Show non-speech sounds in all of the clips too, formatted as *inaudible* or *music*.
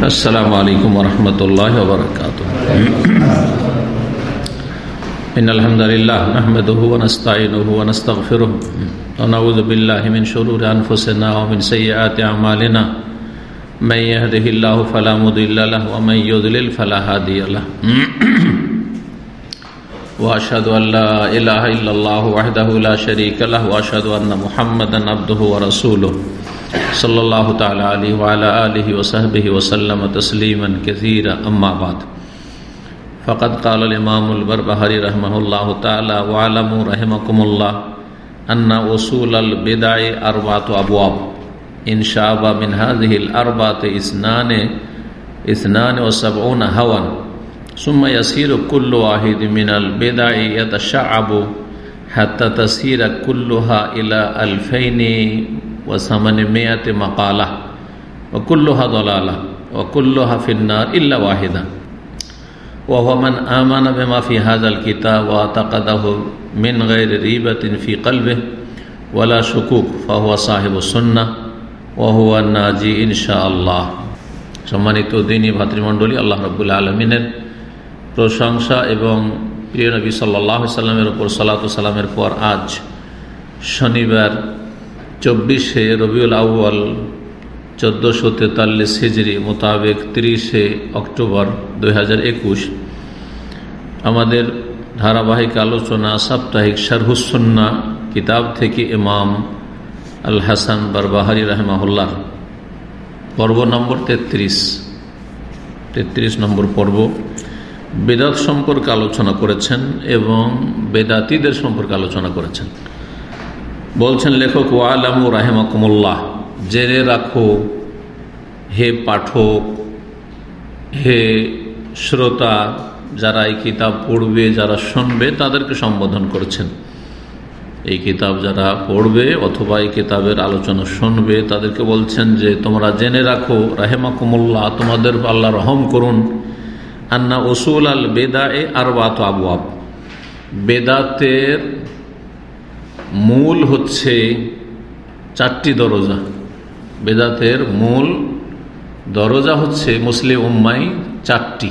السلام عليكم ورحمة الله وبركاته إن الحمد لله نحمده ونستعينه ونستغفره ونعوذ بالله من شرور أنفسنا ومن سيئات أعمالنا من يهده الله فلا مضل له ومن يضلل فلا هادي له۔ وأشهد أن لا إله إلا الله وحده لا شريك له وأشهد أن محمدا عبده ورسوله صلى الله تعالى عليه وعلى آله وصحبه وسلم تسليما كثيرا. أما بعد فقد قال الإمام البربهري رحمه الله تعالى وعلموا رحمكم الله أن أصول البدع أربعة أبواب. إن شاب من هذه الأربعة اثنان اثنان وسبعون هوا ثم يسير كل واحد من البدع يتشعب حتى تسير كلها إلى 2000 ওয়াসামানে মেয়াতে মাকালাহ ওকুল্লোহা দলালাহ ওকুল্লোহা ফিন্নার ইল্লা ওয়াহিদা ওহমান আমান মাফি হাজাল কিতা ওয়া তাকাদাহ মিন গের রিবতিন ফি কলবে ওয়ালা শুকুক ফাহুয়া সাহেব সন্না ওহুয়া নাজি ইনশা আল্লাহ সম্মানিত দিনী ভাতৃমণ্ডলী, আল্লাহ রবুল্লা আলমিনের প্রশংসা এবং প্রিয় নবী সাল্লাহ সাল্লামের ওপর সালাত সালামের পর আজ শনিবার চব্বিশে রবিউল আউ্য়াল, চোদ্দোশো তেতাল্লিশ হিজড়ি মোতাবেক তিরিশে অক্টোবর দু হাজার একুশ। আমাদের ধারাবাহিক আলোচনা সাপ্তাহিক শারহুসন্না, কিতাব থেকে ইমাম আল হাসান বারবাহারি রহমাহুল্লাহ, পর্ব নম্বর তেত্রিশ। তেত্রিশ নম্বর পর্ব। বেদাত সম্পর্কে আলোচনা করেছেন এবং বেদাতিদের সম্পর্কে আলোচনা করেছেন। বলছেন লেখক, ওয়ালামু রাহেমাকুমুল্লাহ, জেনে রাখো হে পাঠক, হে শ্রোতা, যারা এই কিতাব পড়বে, যারা শুনবে, তাদেরকে সম্বোধন করছেন। এই কিতাব যারা পড়বে অথবা এই কিতাবের আলোচনা শুনবে, তাদেরকে বলছেন যে, তোমরা জেনে রাখো, রাহেমাকুমুল্লাহ, তোমাদের আল্লাহ রহম করুন। আন্না ওসুল আল বেদা এ আরবাত আবু আব বেদাতের মূল হচ্ছে চারটি দরজা। বেদাতের মূল দরজা হচ্ছে মুসলিম উম্মাই চারটি।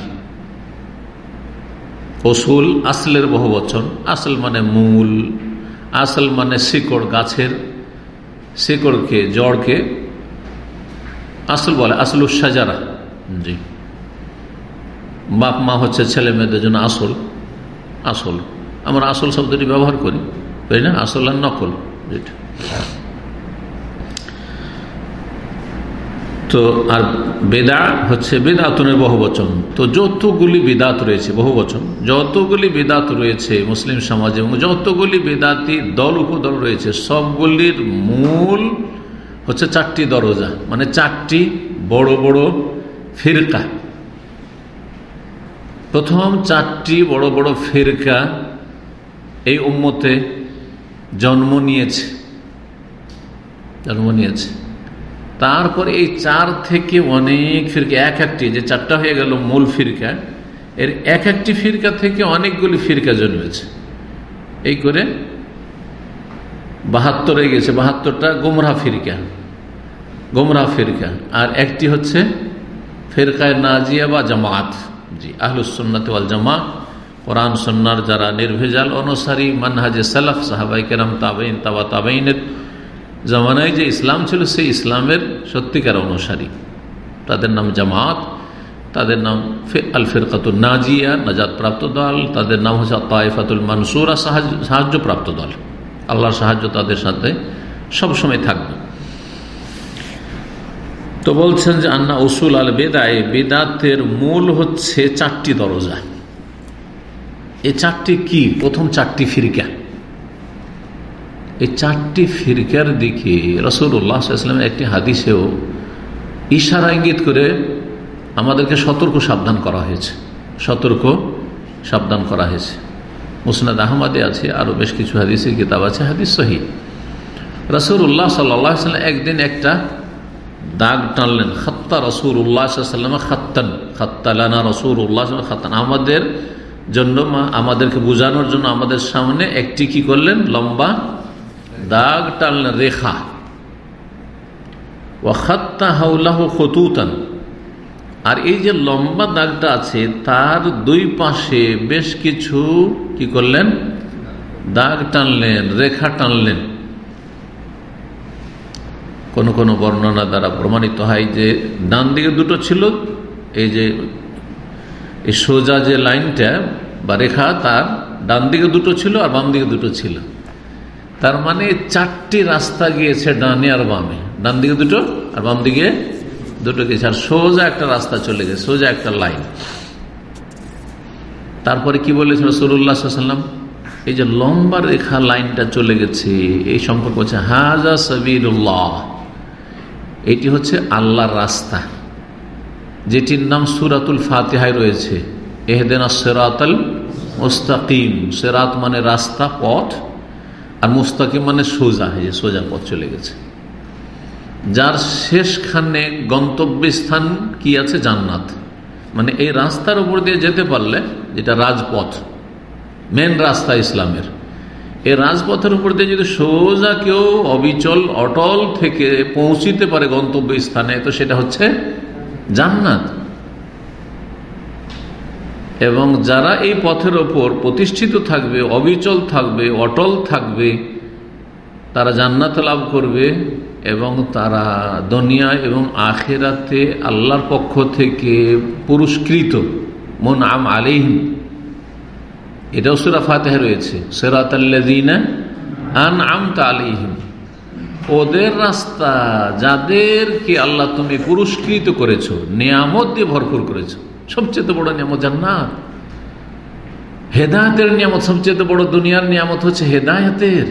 ওসুল আসলের বহু বচন। আসল মানে মূল, আসল মানে শিকড় গাছের, শিকড়কে, জড়কে। আসল বলে আসল সাজারা। জি। বাপ মা হচ্ছে ছেলে মেয়েদের জন্য আসল। আসল। আমরা আসল শব্দটি ব্যবহার করি। তাই না? আসল আর নকল, যেটা। তো আর বেদা হচ্ছে বেদাতনের বহু বচন তো যতগুলি বেদাত রয়েছে বহু বচন যতগুলি বেদাত রয়েছে মুসলিম সমাজে এবং যতগুলি বেদাতি দল, উপদল রয়েছে, সবগুলির মূল হচ্ছে চারটি দরজা মানে চারটি বড় বড় ফিরকা। প্রথম চারটি বড় বড় ফিরকা এই উম্মতে জন্ম নিয়েছে। জন্ম নিয়েছে। তারপর এই চার থেকে অনেক ফিরকা, এক একটি, যে চারটা হয়ে গেল মূল ফিরকা, এর এক একটি ফিরকা থেকে অনেকগুলি ফিরকা জন্মেছে। এই করে বাহাত্তর হয়ে গেছে। বাহাত্তরটা গোমরা ফিরকা গোমরা ফিরকা। আর একটি হচ্ছে ফিরকায় নাজিয়া বা জামাত। জি আহলুসন্নাত ওয়াল জামা কোরআন সন্ন্যার যারা নির্ভেজাল, অনুসারী, মানহাজে সালাফ সাহাবাই কেরাম তাবাইন তাবা তাবাইনের জামানায় যে ইসলাম ছিল, সেই ইসলামের সত্যিকার অনুসারী। তাদের নাম জামাত, তাদের নাম আল ফিরকাতুল নাজিয়া নাজাদ প্রাপ্ত দল, তাদের নাম হচ্ছে তাইফাতুল মানসুরা, সাহায্য প্রাপ্ত দল। আল্লাহর সাহায্য তাদের সাথে সবসময় থাকবে। তো বলছেন যে, আন্না উসুল আল বেদায় বেদাতের মূল হচ্ছে চারটি দরজা। এই চারটি কি? প্রথম চারটি ফিরকা। এই চারটি ফিরকার দিকে রসুল্লাহামের একটি হাদিসেও ইশারা ইঙ্গিত করে আমাদেরকে সতর্ক সাবধান করা হয়েছে। সতর্ক সাবধান করা হয়েছে। মুসনাদ আহমদে আছে, আরও বেশ কিছু হাদিসের কিতাব আছে, হাদিস সহি। রসুল্লাহ সাল্লাম একদিন একটা দাগ টানলেন। খাত্তা রসুর উল্লাহাম খাত্তান। খাত্তালানা রসুর উল্লাহ খাত্তান। আমাদের জন্য মা আমাদেরকে বোঝানোর জন্য আমাদের সামনে একটি কি করলেন? লম্বা দাগ টানলেন, রেখা। হাউলাহ খতুতান। আর এই যে লম্বা দাগটা আছে, তার দুই পাশে বেশ কিছু কি করলেন? দাগ টানলেন, রেখা টানলেন। কোন কোন বর্ণনা দ্বারা প্রমাণিত হয় যে ডান দিকে দুটো ছিল, এই যে এই সোজা যে লাইনটা, বা রেখা, তার ডান দিকে দুটো ছিল আর বাম দিকে দুটো ছিল। তার মানে চারটি রাস্তা গিয়েছে ডানে আর বামে। ডান দিকে দুটো আর বাম দিকে দুটো গেছে আর সোজা একটা রাস্তা চলে গেছে, সোজা একটা লাইন। তারপরে কি বলেছিল সরুল্লাহাম এই যে লম্বা রেখা লাইনটা চলে গেছে, এই সম্পর্ক হচ্ছে হাজা সবিরুল্লাহ এটি হচ্ছে আল্লাহর রাস্তা। যেটির নাম সুরাতুল ফাতেহায় রয়েছে। এহদেনা সেরাতাল মুস্তাকিম। সেরাত মানে রাস্তা, পথ, আর মুস্তাকিম মানে সোজা যে সোজা পথ চলে গেছে। যার শেষখানে গন্তব্যস্থান কি আছে? জান্নাত। মানে এই রাস্তার উপর দিয়ে যেতে পারলে যেটা রাজপথ, মেন রাস্তা ইসলামের, এই রাজপথের উপর দিয়ে যদি সোজা কেউ অবিচল, অটল থেকে পৌঁছিতে পারে গন্তব্য স্থানে তো সেটা হচ্ছে জান্নাত। এবং যারা এই পথের ওপর প্রতিষ্ঠিত থাকবে, অবিচল থাকবে, অটল থাকবে, তারা জান্নাত লাভ করবে এবং তারা দুনিয়া এবং আখেরাতে আল্লাহর পক্ষ থেকে পুরস্কৃত। মন আম আলিহিম এটাও সুরা ফাতেহ রয়েছে। সেরাত আন আম আলিহিম ওদের রাস্তা যাদেরকে আল্লাহ তুমি পুরস্কৃত করেছ, নিয়ামত দিয়ে ভরপুর করেছ, সবচেয়ে বড় নিয়ামত জান্নাত। হেদায়তের নিয়ামত, সবচেয়ে বড় দুনিয়ার নিয়ামত হচ্ছে হেদায়তের।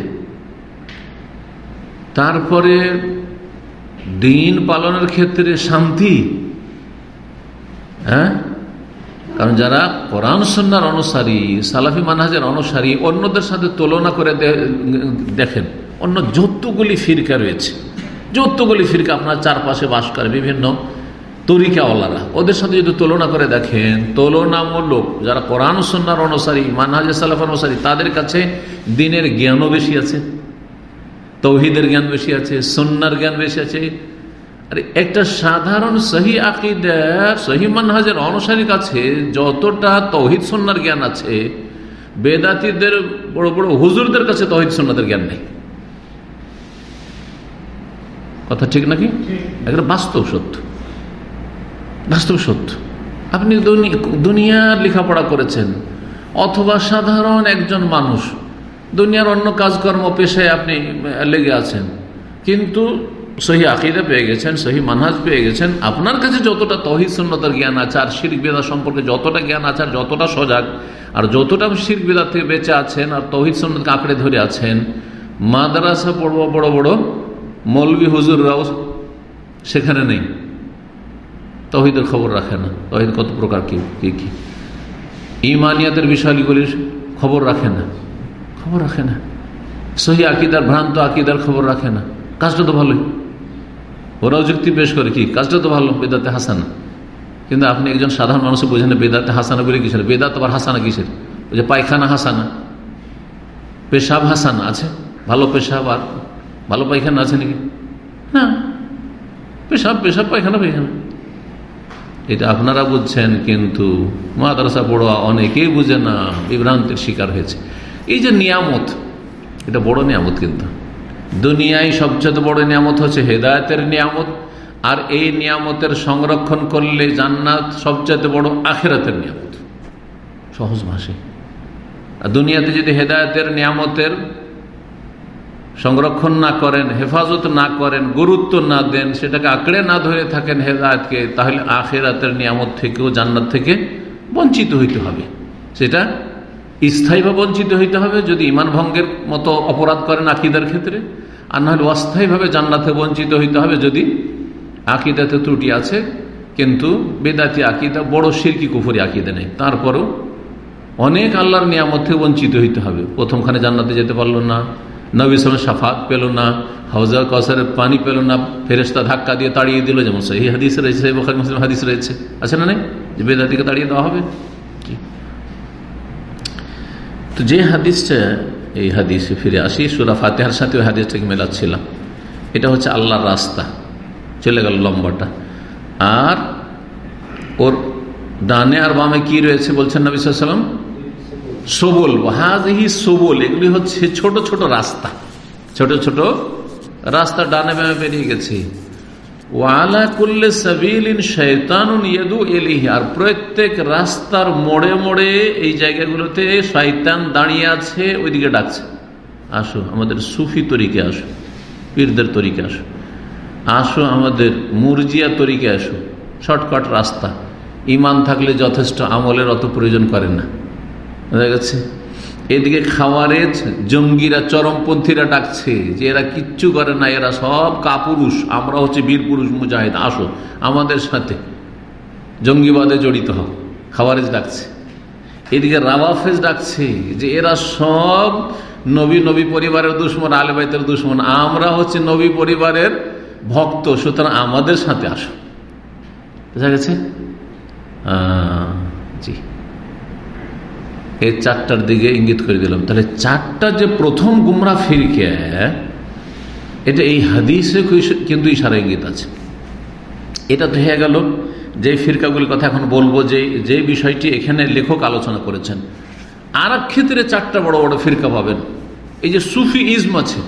তারপরে দিন পালনের ক্ষেত্রে শান্তি। হ্যাঁ? কারণ যারা কোরআন সন্ন্যার অনুসারী, সালাফি মানহাজের অনুসারী, অন্যদের সাথে তুলনা করে দেখেন। অন্য যতগুলি ফিরকা রয়েছে, যতগুলি ফিরকা আপনার চারপাশে বাস করে, বিভিন্ন তরিকাওয়ালারা, ওদের সাথে যদি তুলনা করে দেখেন, তুলনামূলক যারা কোরআন সন্ন্যার অনুসারী, মানহাজ সালাফ অনুসারী, তাদের কাছে দিনের জ্ঞানও বেশি আছে, তৌহিদের জ্ঞান বেশি আছে সন্ন্যার জ্ঞান বেশি আছে। আরে একটা সাধারণ সহি আকিদার সহি মানহাজের অনুসারীর কাছে যতটা তৌহিদ সন্ন্যার জ্ঞান আছে, বেদাতিদের, বড় বড় হুজুরদের কাছে তহিদ সন্ন্যতের জ্ঞান নেই। কথা ঠিক নাকি? একটা বাস্তব সত্য। বাস্তব সত্য। আপনি দুনিয়ার লেখাপড়া করেছেন, অথবা সাধারণ একজন মানুষ, দুনিয়ার অন্য কাজকর্ম পেশায় আপনি লেগে আছেন, কিন্তু সহি আকিদা পেয়ে গেছেন, সহি মানহাজ পেয়ে গেছেন, আপনার কাছে যতটা তহিদ, সুন্নতার জ্ঞান আছে, আর শির বেদা সম্পর্কে যতটা জ্ঞান আছে, আর যতটা সজাগ, আর যতটা শির বেদা থেকে বেঁচে আছেন, আর তহিদ সুন্নতকে আঁকড়ে ধরে আছেন, মাদ্রাসা পড়ব বড় বড় মৌলবি হুজুররাও সেখানে নেই। তহিদের খবর রাখে না। তহিদ কত প্রকার কি কি কি? ইমানিয়াতের বিষয়গুলির খবর রাখে না। খবর রাখে না। সহি আকিদার, ভ্রান্ত আকিদার খবর রাখে না। কাজটা তো ভালোই। ওরাও যুক্তি পেশ করে কি? কাজটা তো ভালো, বেদাতে হাসানা। কিন্তু আপনি একজন সাধারণ মানুষ বোঝেন, বেদাতে হাসানা বলে কিসের? বেদাত আবার হাসানা কিসের? ওই যে পায়খানা হাসানা, পেশাব হাসানা আছে, ভালো পেশাব আর ভালো পায়খানা আছে নাকি? না পেশাব পেশাব পায়খানা পায়খানা। এটা আপনারা বুঝছেন কিন্তু মাদ্রাসা পড়োয়া অনেকেই বুঝে না বিভ্রান্তির শিকার হয়েছে। এই যে নিয়ামত এটা বড় নিয়ামত কিন্তু। দুনিয়ায় সবচেয়ে বড় নিয়ামত হচ্ছে হেদায়তের নিয়ামত আর এই নিয়ামতের সংরক্ষণ করলে জান্নাত সবচেয়ে বড় আখেরাতের নিয়ামত। সহজ ভাষে আর দুনিয়াতে যদি হেদায়তের নিয়ামতের সংরক্ষণ না করেন, হেফাজত না করেন, গুরুত্ব না দেন, সেটাকে আঁকড়ে না ধরে থাকেন হেদায়তকে, তাহলে আখেরাতের নিয়ামত থেকেও জান্নাত থেকে বঞ্চিত হইতে হবে। সেটা স্থায়ীভাবে বঞ্চিত হইতে হবে, যদি ইমান ভঙ্গের মতো অপরাধ করেন আকিদার ক্ষেত্রে। আর নাহলে অস্থায়ীভাবে জান্নাতে বঞ্চিত হইতে হবে যদি আকিদাতে ত্রুটি আছে, কিন্তু বেদাতি আকিদা, বড় সিরকি কুফুরি আকিদা নেই। তারপরও অনেক আল্লাহর নিয়ামত থেকে বঞ্চিত হইতে হবে। প্রথমখানে জান্নাতে যেতে পারল না। নবী সালামের সাফাত পেল না হাউজা কসারের পানি পেল না ফেরেস্তা ধাক্কা দিয়ে তাড়িয়ে দিল, যেমন সেই হাদিস রয়েছে সেই বখারি মুসলিম হাদিস রয়েছে। আছে না নেই? যে বেদাতিকে তাড়িয়ে দেওয়া হবে? তো যে হাদিসটা, এই হাদিসে ফিরে আসি, সুরা ফাতেহার সাথে ওই হাদিসটাকে মেলাচ্ছিলাম। এটা হচ্ছে আল্লাহর রাস্তা। চলে গেল লম্বাটা। আর ওর ডানে আর বামে কি রয়েছে বলছেন নবী সাল্লাম সবল হাজহি সবল, এগুলি হচ্ছে ছোট ছোট রাস্তা। ছোট ছোট রাস্তা ডানে বামে বেরিয়ে গেছে। ওয়ালা ইয়েদু আর প্রত্যেক রাস্তার মোড়ে মোড়ে এই জায়গাগুলোতে শয়তান দাঁড়িয়ে আছে, ওইদিকে ডাকছে। আসো, আমাদের সুফি আসো, পীরদের আসো। আসো, আমাদের মুরজিয়া তরিকে আসো। শর্টকাট রাস্তা। ইমান থাকলে যথেষ্ট আমলের অত প্রয়োজন করে না। গেছে। এদিকে খাওয়ারেজ, জঙ্গিরা, চরমপন্থীরা ডাকছে যে এরা কিচ্ছু করে না, এরা সব কাপুরুষ, আমরা হচ্ছে বীর পুরুষ মুজাহিদ, আসো আমাদের সাথে। জঙ্গিবাদে জড়িত হও, খাওয়ারেজ ডাকছে। এদিকে রাওয়াফেজ ডাকছে যে এরা সব নবী নবী পরিবারের দুশ্মন আলেবাইতের দুশ্মন, আমরা হচ্ছে নবী পরিবারের ভক্ত, সুতরাং আমাদের সাথে আসো। বোঝা গেছে? এই চারটার দিকে ইঙ্গিত করে দিলাম। তাহলে চারটা যে প্রথম গুমরা ফিরকে, এটা এই হাদিসে কিন্তু ইশারা ইঙ্গিত আছে। এটা তো হয়ে গেল যে ফিরকাগুলির কথা এখন বলব যে যে বিষয়টি এখানে লেখক আলোচনা করেছেন। আর ক্ষেত্রে চারটা বড় বড় ফিরকা পাবেন। এই যে সুফি ইজম আছে,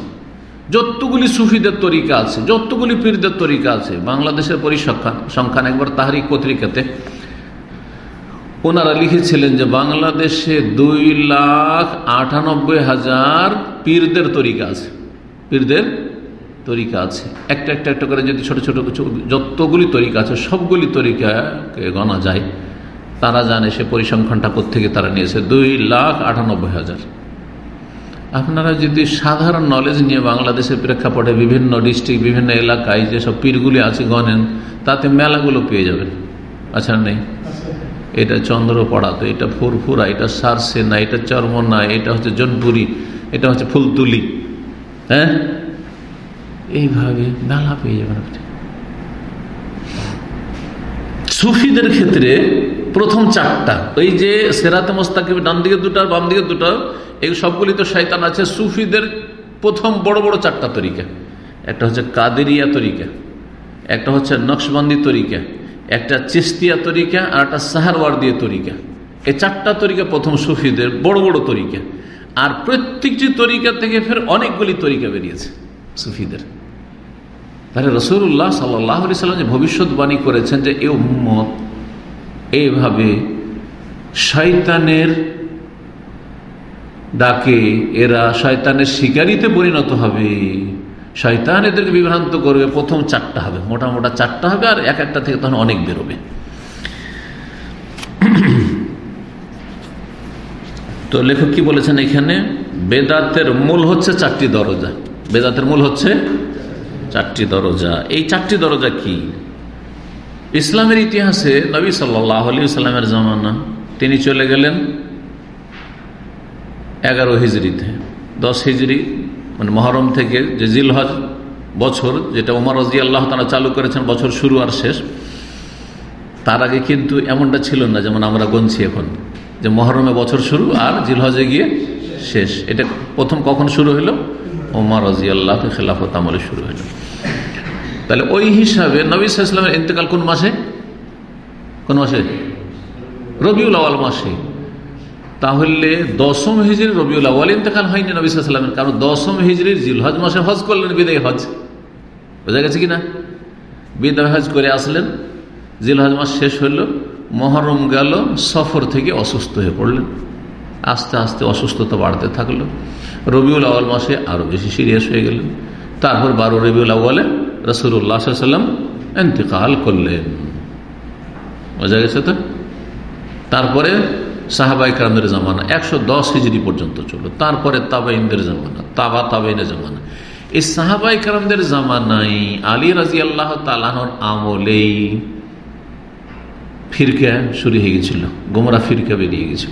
যতগুলি সুফিদের তরিকা আছে, যতগুলি পীরদের তরিকা আছে, বাংলাদেশের পরিসংখ্যান সংখ্যান একবার তাহারি পত্রিকাতে ওনারা লিখেছিলেন যে বাংলাদেশে দুই লাখ আটানব্বই হাজার পীরদের তরিকা আছে। পীরদের তরিকা আছে। একটা একটা একটা করে যদি ছোট ছোট যতগুলি তরিকা আছে, সবগুলি তরিকাকে গণা যায়। তারা জানে সে পরিসংখ্যানটা থেকে তারা নিয়েছে। দুই লাখ আটানব্বই হাজার। আপনারা যদি সাধারণ নলেজ নিয়ে বাংলাদেশের প্রেক্ষাপটে বিভিন্ন ডিস্ট্রিক্ট বিভিন্ন এলাকায় যেসব পীরগুলি আছে গণেন, তাতে মেলাগুলো পেয়ে যাবেন। আচ্ছা নেই? এটা চন্দ্রপড়া তো এটা ফুরফুরা, এটা সারসে সারসেনা এটা চর্মনা, এটা হচ্ছে জনপুরি, এটা হচ্ছে ফুলতুলি। হ্যাঁ? এইভাবে মেলা পেয়ে যাবেন সুফিদের ক্ষেত্রে প্রথম চারটা, ওই যে সেরাতে মোস্তাকিব ডান দিকে দুটা বাম দিকে দুটা, এই সবগুলি তো শয়তান আছে, সুফিদের প্রথম বড় বড় চারটা তরিকা। একটা হচ্ছে কাদেরিয়া তরিকা, একটা হচ্ছে নকশবন্দি তরিকা একটা চিস্তিয়া তরিকা আর একটা সাহারওয়ার দিয়ে তরিকা। এই চারটা তরিকা প্রথম সুফিদের বড় বড় তরিকা। আর প্রত্যেকটি তরিকা থেকে ফের অনেকগুলি তরিকা বেরিয়েছে সুফিদের। তাহলে রসুল্লাহ সাল্লাহ সাল্লাম যে ভবিষ্যৎবাণী করেছেন যে, এ উম্মত এইভাবে শয়তানের ডাকে এরা শয়তানের শিকারিতে পরিণত হবে। শয়তান এদেরকে বিভ্রান্ত করবে, প্রথম চারটা হবে। মোটা মোটা চারটা হবে আর এক একটা থেকে তখন অনেক বেরোবে। তো লেখক কি বলেছেন এখানে? বেদাতের মূল হচ্ছে চারটি দরজা। বেদাতের মূল হচ্ছে চারটি দরজা। এই চারটি দরজা কি? ইসলামের ইতিহাসে নবী সাল্লামের জামানা, তিনি চলে গেলেন এগারো হিজড়িতে দশ হিজড়ি মানে মহরম থেকে যে জিলহজ বছর, যেটা ওমর রাজি আল্লাহ তারা চালু করেছেন, বছর শুরু আর শেষ, তার আগে কিন্তু এমনটা ছিল না, যেমন আমরা গনছি এখন, যে মহরমে বছর শুরু আর জিলহজে গিয়ে শেষ। এটা প্রথম কখন শুরু হলো ওমর রাজি আল্লাহ খেলাফত আমলে শুরু হলো তাহলে ওই হিসাবে নবী ইসলামের ইন্তেকাল কোন মাসে? কোন মাসে? রবিউল আওয়াল মাসে। তাহলে দশম হিজড়ির রবিউল আওয়াল ইন্তেকাল হয়নি নবী সাল্লামের কারণ দশম হিজড়ির জিলহজ মাসে হজ করলেন, বিদায় হজ। বোঝা গেছে কিনা? বিদায় হজ করে আসলেন, জিলহজ মাস শেষ হইল, মহরম গেল, সফর থেকে অসুস্থ হয়ে পড়লেন। আস্তে আস্তে অসুস্থতা বাড়তে থাকল। রবিউল আওয়াল মাসে আরও বেশি সিরিয়াস হয়ে গেলেন। তারপর বারো রবিউল আওয়ালে রসুল্লাহ সাল্লাম এন্তেকাল করলেন। বোঝা গেছে তো? তারপরে সাহাবাই কারামদের জামানা, একশো দশ হিজড়ি পর্যন্ত চলল। তারপরে তাবাইনদের জামানা, তাবা তাবাইনের জামানা। এই সাহাবাই কারামদের জামানাই আলী রাজি আল্লাহ তালানোর আমলেই ফিরকা শুরু হয়ে গেছিল, গোমরা ফিরকা বেরিয়ে গেছিল।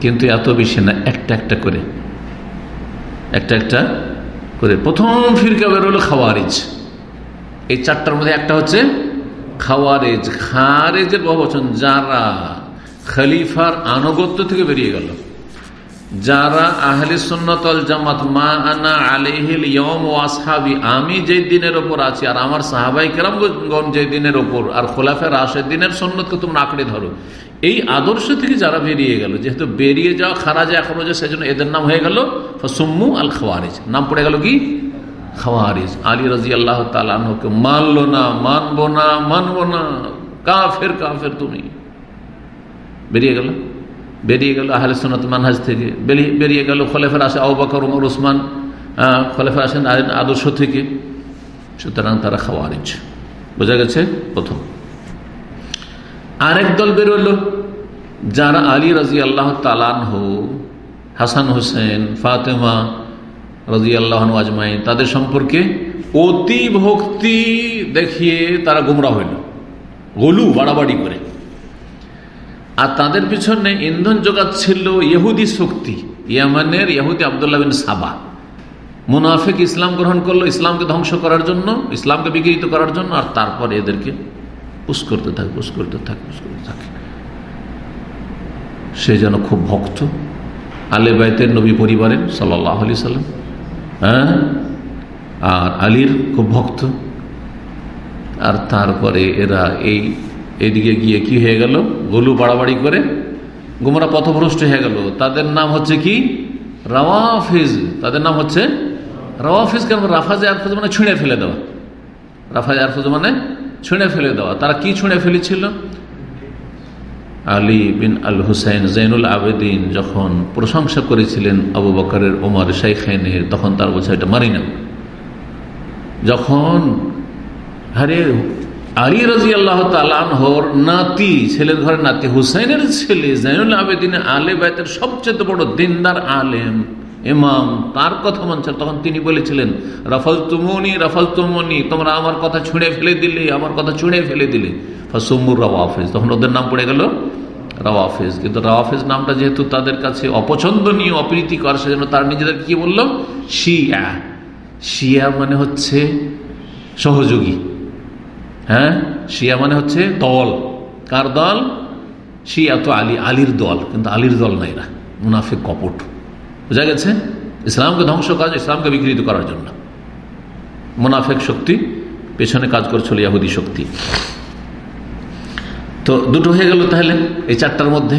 কিন্তু এত বেশি না, একটা একটা করে, একটা একটা করে। প্রথম ফিরকা বেরোলো খাওয়ারিজ। এই চারটার মধ্যে একটা হচ্ছে খাওয়ারেজ। খারেজের বহুবচন যারা খলিফার আনুগত্য থেকে বেরিয়ে গেল। যারা আহলি সুন্নতল জামাত, মা আনা আলিহিল ইয়ম আমি যেই দিনের ওপর আছি আর আমার সাহাবাই কেরামগণ যে দিনের ওপর, আর খোলাফের রাশের দিনের সন্ন্যতকে তোমরা আঁকড়ে ধরো। এই আদর্শ থেকে যারা বেরিয়ে গেল, যেহেতু বেরিয়ে যাওয়া খারাজে এখনও যে, সেজন্য এদের নাম হয়ে গেল সুম্মু আল খাওয়ারিজ। নাম পড়ে গেল কি? খাওয়ারিজ। আলী রাজি আল্লাহ তালকে মানলো না, মানবো না মানবো না। কাফের কাফের তুমি। বেরিয়ে গেল। বেরিয়ে গেল আহলে সোনাত মানহাজ থেকে। বেরিয়ে গেল খলেফের আসে আবাকর উমর ওসমান খলেফের আসেন আদর্শ থেকে। সুতরাং তারা খাওয়ারিজ। বোঝা গেছে প্রথম। আরেক দল বেরোলো যারা আলী রাজি আল্লাহ তালানহ হাসান হোসেন, ফাতেমা রাজি আল্লাহ আজমাইন, তাদের সম্পর্কে অতি ভক্তি দেখিয়ে তারা গুমরা হইল। গলু বাড়াবাড়ি করে। আর তাদের পিছনে ইন্ধন যোগাচ্ছিল ইহুদি শক্তি, ইয়ামানের ইহুদি আবদুল্লাহ বিন সাবা। মুনাফিক ইসলাম গ্রহণ করল ইসলামকে ধ্বংস করার জন্য, ইসলামকে বিকৃত করার জন্য, আর তারপরে এদেরকে পুষ করতে থাকে পুষ করতে থাকে পুষ করতে থাকে। সে যেন খুব ভক্ত। আলে বাইতের নবী পরিবারের সাল্লাহ আলি সাল্লাম। হ্যাঁ? আর আলীর খুব ভক্ত। আর তারপরে এরা এই এদিকে গিয়ে কি হয়ে গেল? গলু বাড়াবাড়ি করে গুমরা পথভ্রষ্ট হয়ে গেল। তাদের নাম হচ্ছে কি? রাওয়াফিজ। তাদের নাম হচ্ছে রাওয়াফিজ কেন? রাফাজে আরফুজ মানে ছিঁড়ে ফেলে দেওয়া। রাফাজে আরফুজ মানে ছিঁড়ে ফেলে দেওয়া। তারা কি ছুঁড়ে ফেলেছিল? আলী বিন আল হুসাইন জৈনুল আবেদিন যখন প্রশংসা করেছিলেন আবু বকরের, ওমর শাইখাইনের, তখন তার বলছে এটা মারি না যখন আরে আলী রাজি আল্লাহ তালানহর নাতি, ছেলের ঘরের নাতি, হুসাইনের ছেলে জাইনুল আবেদিন আলে বাইতের সবচেয়ে বড় দিনদার আলেম এমাম তার কথা মানছে। তখন তিনি বলেছিলেন রাফাল তুমনি রাফাল তুমনি তোমরা আমার কথা ছুঁড়ে ফেলে দিলে, আমার কথা ছুঁড়ে ফেলে দিলে। ফাসুমুর রাওয়াফেজ। তখন ওদের নাম পড়ে গেল রাওয়াফেজ। কিন্তু রাওয়াফেজ নামটা যেহেতু তাদের কাছে অপছন্দনীয়, অপ্রীতিকর, সেজন্য তার নিজেদের কি বলল? শিয়া। শিয়া মানে হচ্ছে সহযোগী। হ্যাঁ? শিয়া মানে হচ্ছে দল। কার দল? শিয়া তো আলী, আলীর দল, কিন্তু আলীর দল নাই না। মুনাফিক কপট। বোঝা গেছে? ইসলামকে ধ্বংস কাজ, ইসলামকে বিকৃত করার জন্য। মুনাফেক শক্তি, পেছনে কাজ করছিল ইয়াহুদি শক্তি। তো দুটো হয়ে গেল তাহলে, এই চারটার মধ্যে।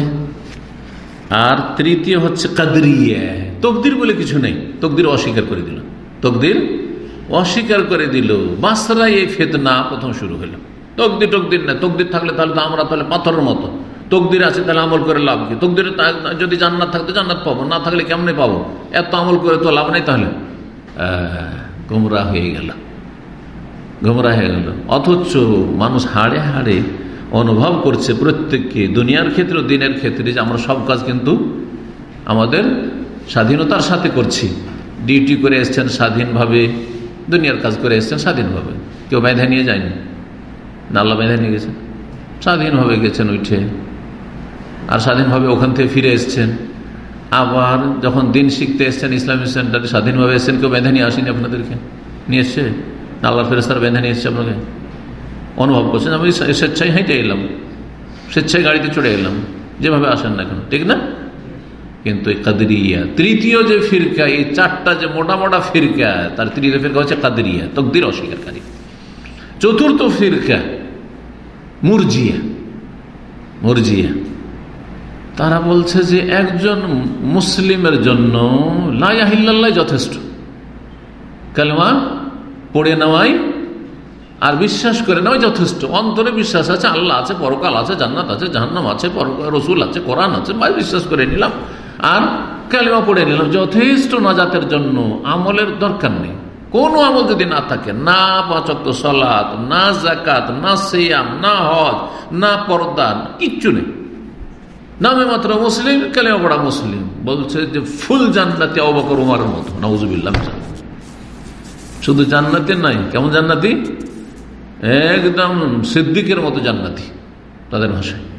আর তৃতীয় হচ্ছে কাদরিয়া। তকদির বলে কিছু নেই। তকদির অস্বীকার করে দিল। তকদির অস্বীকার করে দিল। বাসরাই এই ফেতনা প্রথম শুরু হলো। তকদির টকদির না, তকদির থাকলে তাহলে তো আমরা তাহলে পাথরের মতো। তকদির আছে তাহলে আমল করে লাভ কি? তকদির যদি জান্নাত থাকতো জান্নাত পাবো, না থাকলে কেমনে পাবো? এত আমল করে তো লাভ নেই তাহলে। গুমরা হয়ে গেল। গুমরা হয়ে গেল। অথচ মানুষ হাড়ে হাড়ে অনুভব করছে প্রত্যেককে। দুনিয়ার ক্ষেত্রে, দিনের ক্ষেত্রে যে আমরা সব কাজ কিন্তু আমাদের স্বাধীনতার সাথে করছি। ডিউটি করে এসছেন স্বাধীনভাবে। দুনিয়ার কাজ করে এসছেন স্বাধীনভাবে কেউ বেঁধে নিয়ে যায়নি। নাল্লা বেঁধে নিয়ে গেছেন। স্বাধীনভাবে গেছেন উঠে। আর স্বাধীনভাবে ওখান থেকে ফিরে এসছেন। আবার যখন দিন শিখতে এসছেন ইসলামিক সেন্টারে, স্বাধীনভাবে এসছেন, কেউ বেঁধে নিয়ে আসেনি আপনাদেরকে? নিয়ে এসছে? আল্লাহ ফেরেস্তার বেঁধে নিয়ে এসছে আপনাকে? অনুভব করছেন, আমি স্বেচ্ছায় হেঁটে এলাম। স্বেচ্ছায় গাড়িতে চড়ে এলাম। যেভাবে আসেন না কেন, ঠিক না? কিন্তু কাদরিয়া, তৃতীয় যে ফিরকা, এই চারটা যে মোটা মোটা ফিরকা, তার তৃতীয় ফিরকা হচ্ছে কাদরিয়া, তকদির অস্বীকারী। চতুর্থ ফিরকা, মুরজিয়া মুরজিয়া। তারা বলছে যে একজন মুসলিমের জন্য লাইহিল্লাহ যথেষ্ট। কালমা পড়ে নেওয়াই আর বিশ্বাস করে নেওয়াই যথেষ্ট। অন্তরে বিশ্বাস আছে, আল্লাহ আছে, পরকাল আছে, জান্নাত আছে, জাহান্নাম আছে রসুল আছে, কোরআন আছে, ভাই, বিশ্বাস করে নিলাম। আর কালিমা পড়ে নিলাম যথেষ্ট নাজাতের জন্য আমলের দরকার নেই। কোনো আমল যদি না থাকে, না পাচক সলাত, না জাকাত না সিয়াম, না হজ, না পর্দা, কিচ্ছু নেই। নামে মাত্র মুসলিম কালিমা পড়া মুসলিম। বলছে যে ফুল জান্নাতি অবকর উমারের মতো। নজুবিল্লাহ শুধু জান্নাতি নাই, কেমন জান্নাতি? একদম সিদ্দিকের মতো জান্নাতি তাদের ভাষায়।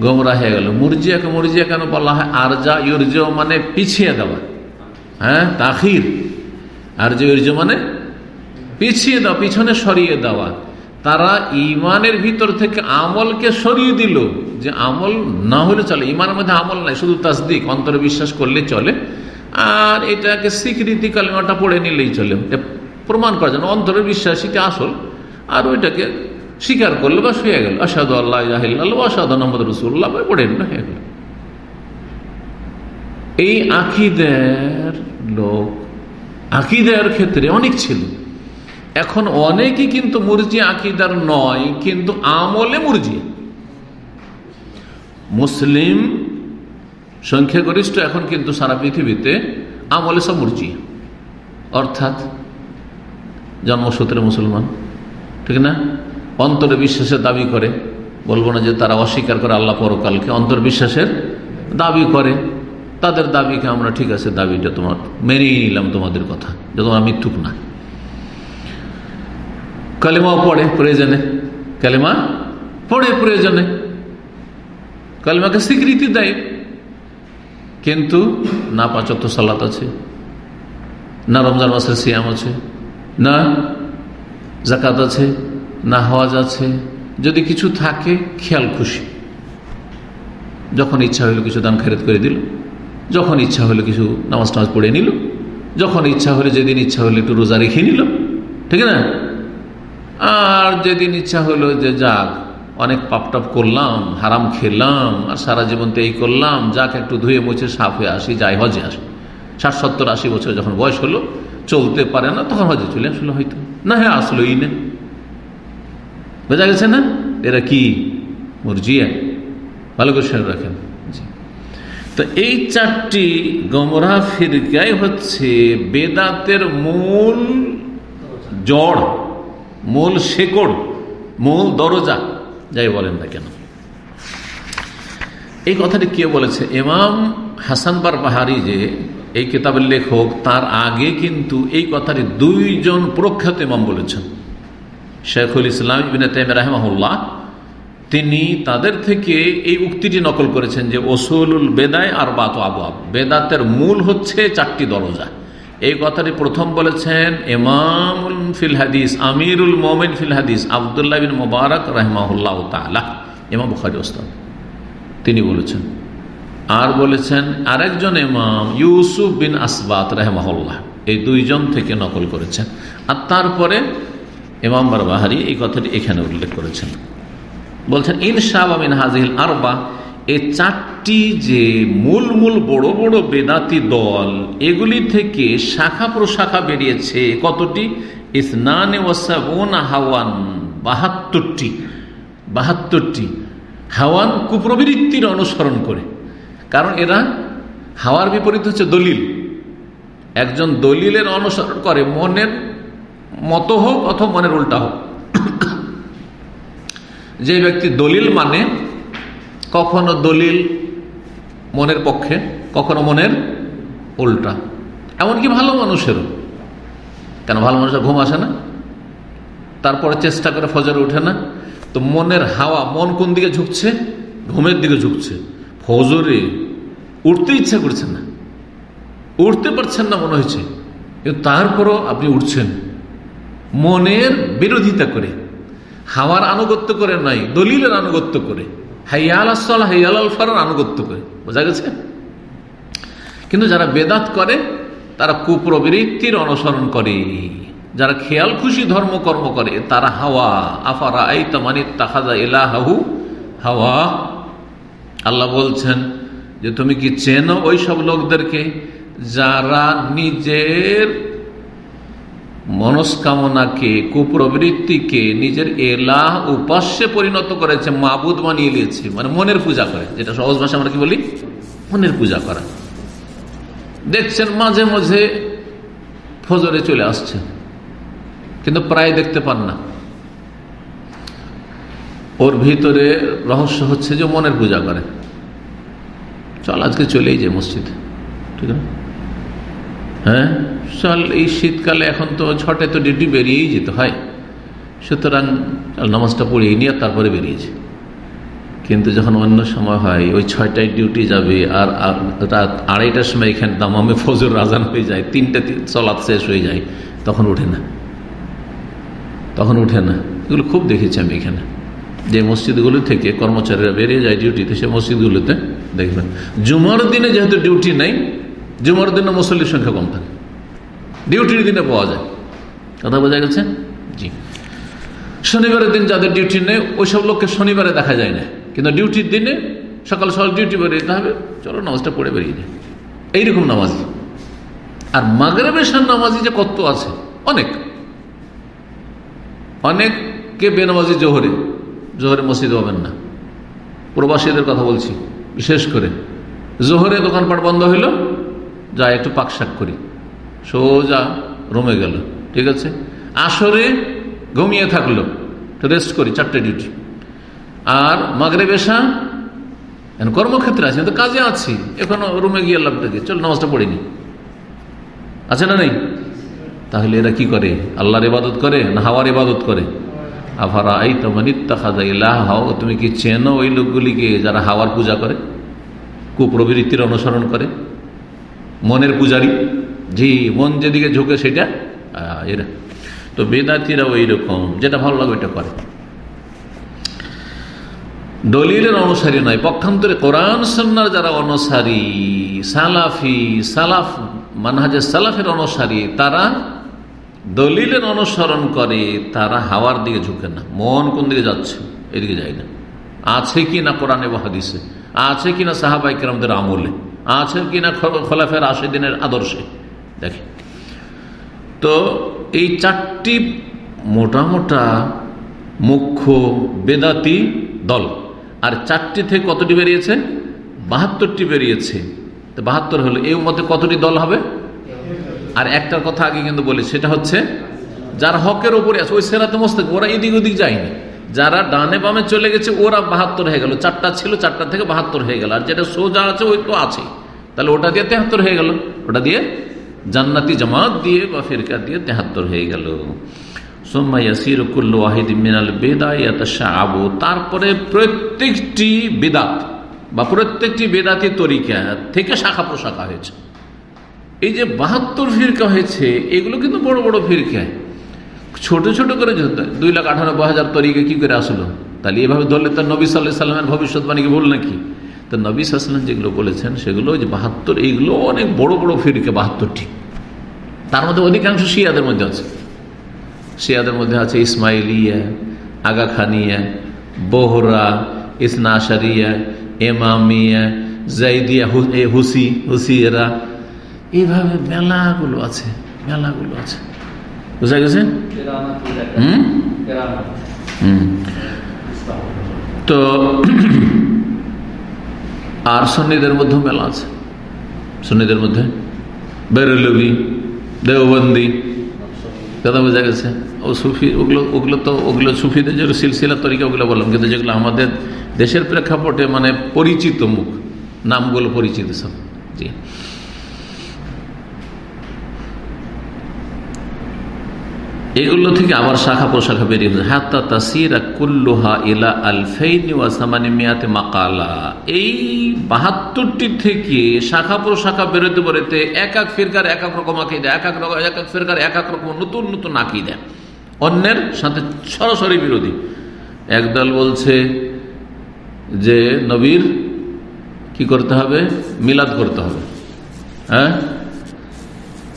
গোমরা হয়ে গেল। মুরজিয়াকে মুরজিয়া কেন বলা হয়? আর যা ইউর্জ মানে পিছিয়ে দেওয়া। হ্যাঁ তাখির। আর যে ইউর্জ মানে পিছিয়ে দেওয়া, পিছনে সরিয়ে দেওয়া। তারা ইমানের ভিতর থেকে আমলকে সরিয়ে দিল যে আমল না হলে চলে। ইমানের মধ্যে আমল নাই, শুধু তাসদিক, অন্তরে বিশ্বাস করলে চলে। আর এটাকে স্বীকৃতি কালিমাটা পড়ে নিলেই চলে। প্রমাণ করা যেন অন্তরের বিশ্বাস, এটা আসল। আর ওইটাকে স্বীকার করল বা শুয়ে গেল। আসাদু আল্লাহ আসাদ মোহাম্মদ রসুল্লাহ পড়ে নিল হয়ে গেল। এই আকিদের লোক, আকিদের ক্ষেত্রে অনেক ছিল। এখন অনেকেই কিন্তু মুরজি আকিদার নয়, কিন্তু আমলে মুরজি। মুসলিম সংখ্যাগরিষ্ঠ এখন কিন্তু সারা পৃথিবীতে আমলে সব মুরজি। অর্থাৎ জন্মসূত্রে মুসলমান, ঠিক না? অন্তরে বিশ্বাসের দাবি করে। বলব না যে তারা অস্বীকার করে আল্লাহ পরকালকে। অন্তর বিশ্বাসের দাবি করে। তাদের দাবিকে আমরা ঠিক আছে, দাবিটা তোমার মেনেই নিলাম তোমাদের কথা, যে তোমার মিথ্যুক না। কালেমাও পড়ে প্রয়োজনে। কালেমা পড়ে প্রয়োজনে। কালেমাকে স্বীকৃতি দেয়। কিন্তু না পাঁচত্ব সালাত আছে, না রমজান মাসের সিয়াম আছে, না জাকাত আছে না হওয়াজ আছে যদি কিছু থাকে, খেয়াল খুশি। যখন ইচ্ছা হইল কিছু দান খেরত করে দিল। যখন ইচ্ছা হলো কিছু নামাজ টামাজ পড়ে নিল। যখন ইচ্ছা হলে যেদিন ইচ্ছা হলো একটু রোজা রেখে নিল। ঠিক না? আর যেদিন ইচ্ছা হলো যে যাক, অনেক পাপ টাপ করলাম, হারাম খেলাম, আর সারা জীবন তো এই করলাম, যাক একটু ধুয়ে মুছে সাফ হয়ে আসি, যাই হজে আসি। ষাট, সত্তর, আশি বছর যখন বয়স হলো চলতে পারে না, তখন হজে চলে আসলো হয়তো। না হ্যাঁ আসলোই না। বোঝা গেছে না? এরা কি? মুরজিয়া ভালো করে শুনে রাখেন। তো এই চারটি গমরা ফিরকাই হচ্ছে বেদাতের মূল জড়, মূল শেকড়, মূল দরজা, যাই বলেন না কেন। এই কথাটি কে বলেছে? ইমাম হাসানবার পাহাড়ি যে এই কিতাবের লেখক, তার আগে কিন্তু এই কথাটি দুইজন প্রখ্যাত ইমাম বলেছেন। শেখুল ইসলাম ইবিন তাইম রাহমাহুল্লাহ, তিনি তাদের থেকে এই উক্তিটি নকল করেছেন যে ওসুলুল বেদায় আর বাত আবু আব বেদাতের মূল হচ্ছে চারটি দরজা। এই কথাটি প্রথম বলেছেন ইমামুল ফিল হাদিস, আমিরুল মোমিন ফিল হাদিস, আবদুল্লাহ বিন মুবারক রহমাহুল্লাহ তালা ইমাম বুখারি ওস্তাদ তিনি বলেছেন, আর বলেছেন, আরেকজন ইমাম ইউসুফ বিন আসবাত রহমাহুল্লাহ। এই দুইজন থেকে নকল করেছেন। আর তারপরে ইমাম বারবাহারি এই কথাটি এখানে উল্লেখ করেছেন। বলছেন ইনশাবিন হাজিল আরবা এই চারটি যে মূল মূল বড় বড় বেদাতি দল, এগুলি থেকে শাখা প্রশাখা বেরিয়েছে কতটি? ইসনানে হাওয়ান, বাহাত্তরটি। বাহাত্তরটি। হাওয়ান কুপ্রবৃত্তির অনুসরণ করে। কারণ এরা হাওয়ার বিপরীত হচ্ছে দলিল। একজন দলিলের অনুসরণ করে, মনের মতো হোক অথবা মনের উল্টা হোক। যে ব্যক্তি দলিল মানে কখনো দলিল মনের পক্ষে, কখনো মনের উল্টা। এমনকি ভালো মানুষেরও। কেন ভালো মানুষের ঘুম আসে না? তারপরে চেষ্টা করে ফজরে উঠে না? তো মনের হাওয়া, মন কোন দিকে ঝুঁকছে? ঘুমের দিকে ঝুঁকছে। ফজরে উঠতে ইচ্ছা করছে না। উঠতে পারছেন না মনে হয়েছে। কিন্তু তারপরও আপনি উঠছেন। মনের বিরোধিতা করে, হাওয়ার আনুগত্য করে নাই, দলিলের আনুগত্য করে, হাইয়াল আসল হাইয়াল আলফার আনুগত্য করে। বোঝা গেছে? কিন্তু যারা বেদাত করে, তারা কুপ্রবৃত্তির অনুসরণ করে। যারা খেয়াল খুশি ধর্মকর্ম করে, তারা হাওয়া, আফারা এই তামানি তাহাজা এলাহাহু হাওয়া। আল্লাহ বলছেন যে, তুমি কি চেনো ওই সব লোকদেরকে? যারা নিজের মনস্কামনাকে, কুপ্রবৃত্তিকে, নিজের এলাহ উপাস্যে পরিণত করেছে, মাবুদ বানিয়ে নিয়েছে। মানে মনের পূজা করে, যেটা সহজ ভাষা আমরা কি বলি? মনের পূজা করা। দেখছেন, মাঝে মাঝে ফজরে চলে আসছে, কিন্তু প্রায় দেখতে পান না। ওর ভিতরে রহস্য হচ্ছে যে মনের পূজা করে। চল, আজকে চলেই যায় মসজিদ। ঠিক আছে? হ্যাঁ? চল, এই শীতকালে এখন তো ছটে তো ডিউটি বেরিয়েই যেতে হয়। সুতরাং নামাজটা পড়িয়ে নিয়ে তারপরে বেরিয়েছে। কিন্তু যখন অন্য সময় হয়, ওই ছয়টায় ডিউটি যাবে আর রাত আড়াইটার সময় এখানে দামামে ফজর রাজান হয়ে যায়, তিনটে চলাত শেষ হয়ে যায়, তখন উঠে না। তখন উঠে না। এগুলো খুব দেখেছি আমি এখানে। যে মসজিদগুলো থেকে কর্মচারীরা বেরিয়ে যায় ডিউটিতে, সে মসজিদগুলোতে দেখবেন। জুমার দিনে যেহেতু ডিউটি নেই জুমার দিনে মুসল্লির সংখ্যা কম থাকে। ডিউটির দিনে পাওয়া যায়। কথা বোঝা গেছে? জি। শনিবারের দিন যাদের ডিউটি নেই, ওইসব লোককে শনিবারে দেখা যায় না। কিন্তু ডিউটির দিনে সকাল সকাল ডিউটি বেরিয়ে যেতে হবে, চলো নামাজটা পড়ে বেরিয়ে যায় এইরকম নামাজি। আর মাগরেবের সার নামাজি যে কত আছে? অনেক। অনেককে বেনামাজি জোহরে। জোহরে মসজিদ হবেন না। প্রবাসীদের কথা বলছি, বিশেষ করে। জোহরে দোকানপাট বন্ধ হইল যা একটু পাকশাক করি। সোজা রুমে গেল, ঠিক আছে? আসরে ঘুমিয়ে থাকল রেস্ট করি, চারটে ডিউটি আর মাগরে বেশা কর্মক্ষেত্রে আছি তো কাজে আছি, এখনও রুমে গিয়ে লাভ থেকে চল, নামাজটা পড়িনি আছে না নেই? তাহলে এরা কি করে? আল্লাহর ইবাদত করে না হাওয়ার ইবাদত করে? আভারা এই হাও তুমি কি চেনো ওই লোকগুলিকে যারা হাওয়ার পূজা করে? কুপ্রবৃত্তির অনুসরণ করে? মনের পূজারি। জি মন যেদিকে ঝুঁকে সেটা এরা। তো বেদাতিরা ওই রকম যেটা ভালো লাগে ওইটা করে। দলিলের অনুসারী নয়, পক্ষান্তরে কোরআন সন্ন্যার যারা অনুসারী, সালাফি, সালাফ মানহাজের সালাফের অনুসারী, তারা দলিলের অনুসরণ করে, তারা হাওয়ার দিকে ঝুঁকে না। মন কোন দিকে যাচ্ছে, এদিকে যায় না। আছে কি না কোরআনে বাহাদিসে আছে কি না সাহাবাই কেরামদের আমলে? আছে কি না খোলাফের আশি দিনের আদর্শে? দেখে তো এই চারটি মোটা মোটা মুখ্য বেদাতি দল, আর চারটি থেকে কতটি বেরিয়েছে? বাহাত্তরটি বেরিয়েছে। তো বাহাত্তর হলো, এই মতে কতটি দল হবে? আর একটার কথা আগে কিন্তু বলি, সেটা হচ্ছে, যার হকের ওপরে আছে, ওই সেরাতে মস্তে ওরা এদিক ওদিক যায়নি। যারা ডানে বামে চলে গেছে, ওরা বাহাত্তর হয়ে গেল। চারটা ছিল, চারটা থেকে বাহাত্তর হয়ে গেল। আর যেটা সোজা আছে, ওই তো আছে। তাহলে ওটা দিয়ে তেহাত্তর হয়ে গেল। ওটা দিয়ে জান্নাতি জামাত দিয়ে বা ফিরকা দিয়ে তেহাত্তর হয়ে গেল। তারপরে প্রত্যেকটি বেদাত বা প্রত্যেকটি বেদাতি তরিকা থেকে শাখা প্রশাখা হয়েছে। এই যে বাহাত্তর ফিরকা হয়েছে, এগুলো কিন্তু বড় বড় ফিরকা ছোট ছোট করে দুই লাখ আঠানব্বই হাজার তরিকা কি করে আসলো? তাহলে এভাবে ধরলে তার নবী সাল্লাহ সাল্লামের ভবিষ্যৎবাণীকে বল নাকি? তো নবী সাল্লাম যেগুলো বলেছেন, সেগুলো যে বাহাত্তর, এইগুলো অনেক বড় বড় ফিরকা বাহাত্তরটি তার মধ্যে অধিকাংশ শিয়াদের মধ্যে আছে। শিয়াদের মধ্যে আছে ইসমাইলিয়া আগা খানিয়া বোহরা ইসনা আশারিয়া এমামিয়া, জাইদিয়া হুসি, হুসিয়েরা। এইভাবে মেলাগুলো আছে মেলাগুলো আছে। বুঝা গেছে হুম তো *clears throat* আর সন্নিদের মধ্যেও মেলা আছে। সন্নিদের মধ্যে? বেরলবি, দেওবন্দি, কথা বোঝা গেছে? ও সুফি, ওগুলো ওগুলো তো, ওগুলো সুফিদের যে সিলসিলা তরিকা ওগুলো বললাম, কিন্তু যেগুলো আমাদের দেশের প্রেক্ষাপটে মানে পরিচিত মুখ, নামগুলো পরিচিত সব। জি। এগুলো থেকে আবার শাখা প্রশাখা বেরিয়ে হচ্ছে হাত্তা তাসিরা মিয়াতে মাকালা। এই বাহাত্তরটি থেকে শাখা প্রশাখা বেরোতে বেরোতে এক এক ফিরকার এক এক রকম আঁকি দেয় এক এক রকম এক এক ফিরকার এক এক রকম নতুন নতুন আঁকি দেয় অন্যের সাথে সরাসরি বিরোধী। একদল বলছে যে, নবীর কি করতে হবে? মিলাদ করতে হবে। হ্যাঁ?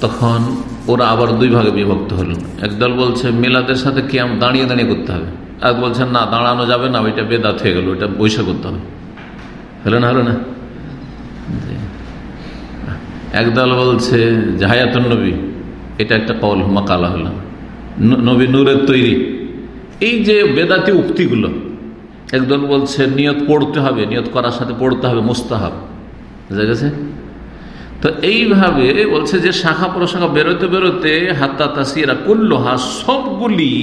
তখন ওরা আবার দুই ভাগে বিভক্ত হলো। একদল বলছে, মেলাদের সাথে কিয়াম, দাঁড়িয়ে দাঁড়িয়ে করতে হবে। এক বলছেন, না, দাঁড়ানো যাবে না, ওইটা বেদাত হয়ে গেল, ওইটা বৈশা করতে হবে। হলো না হলো না? একদল বলছে যে হায়াতুন নবী। এটা একটা কল মাকালা হলো নবী নূরের তৈরি। এই যে বেদাতি উক্তিগুলো, একদল বলছে, নিয়ত পড়তে হবে, নিয়ত করার সাথে পড়তে হবে, মোস্তাহাব। বুঝা গেছে? তো এইভাবে বলছে যে শাখা প্রশাখা বেরোতে বেরোতে হাত্তা তাসিরা কুল্লোহা সবগুলি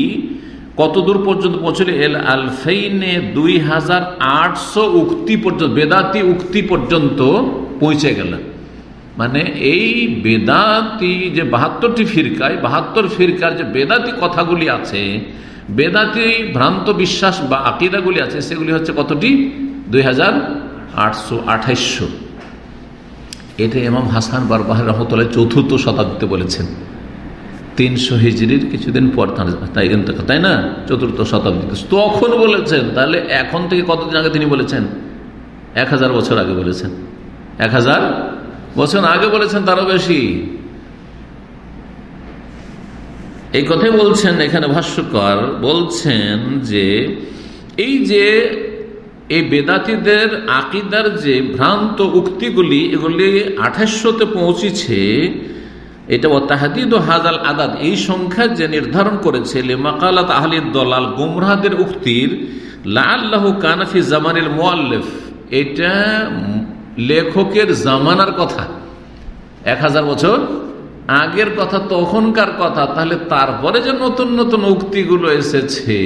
কত দূর পর্যন্ত পৌঁছলে? এল আলফাইনে দুই হাজার আটশো উক্তি পর্যন্ত, বেদাতি উক্তি পর্যন্ত পৌঁছে গেল। মানে এই বেদাতি যে বাহাত্তরটি ফিরকায়, বাহাত্তর ফিরকার যে বেদাতি কথাগুলি আছে, বেদাতি ভ্রান্ত বিশ্বাস বা আকিদাগুলি আছে, সেগুলি হচ্ছে কতটি? দুই হাজার আটশো আঠাইশশো। এটা এমাম হাসান বারবাহ রহমতুল্লাহ চতুর্থ শতাব্দীতে বলেছেন। তিনশো হিজড়ির কিছুদিন পর তাই তাই না? চতুর্থ শতাব্দীতে। তখন বলেছেন, তাহলে এখন থেকে কতদিন আগে তিনি বলেছেন? এক হাজার বছর আগে বলেছেন। এক হাজার বছর আগে বলেছেন তারও বেশি। এই কথাই বলছেন, এখানে ভাষ্যকর বলছেন যে, এই যে এই বেদাতিদের আকিদার যে ভ্রান্ত উক্তিগুলি, এগুলি আঠাশশোতে পৌঁছেছে, এটা তাহাদিদ হাজাল আদাদ, এই সংখ্যা যে নির্ধারণ করেছে মাকালাত আহলিদ দলাল গুমরাহাদের উক্তির লাল্লাহ কানাফি জামানের মোয়াল্লেফ এটা লেখকের জামানার কথা। এক হাজার বছর আগের কথা, তখনকার কথা, তাহলে তারপরে যে নতুন নতুন উক্তিগুলো এসেছে।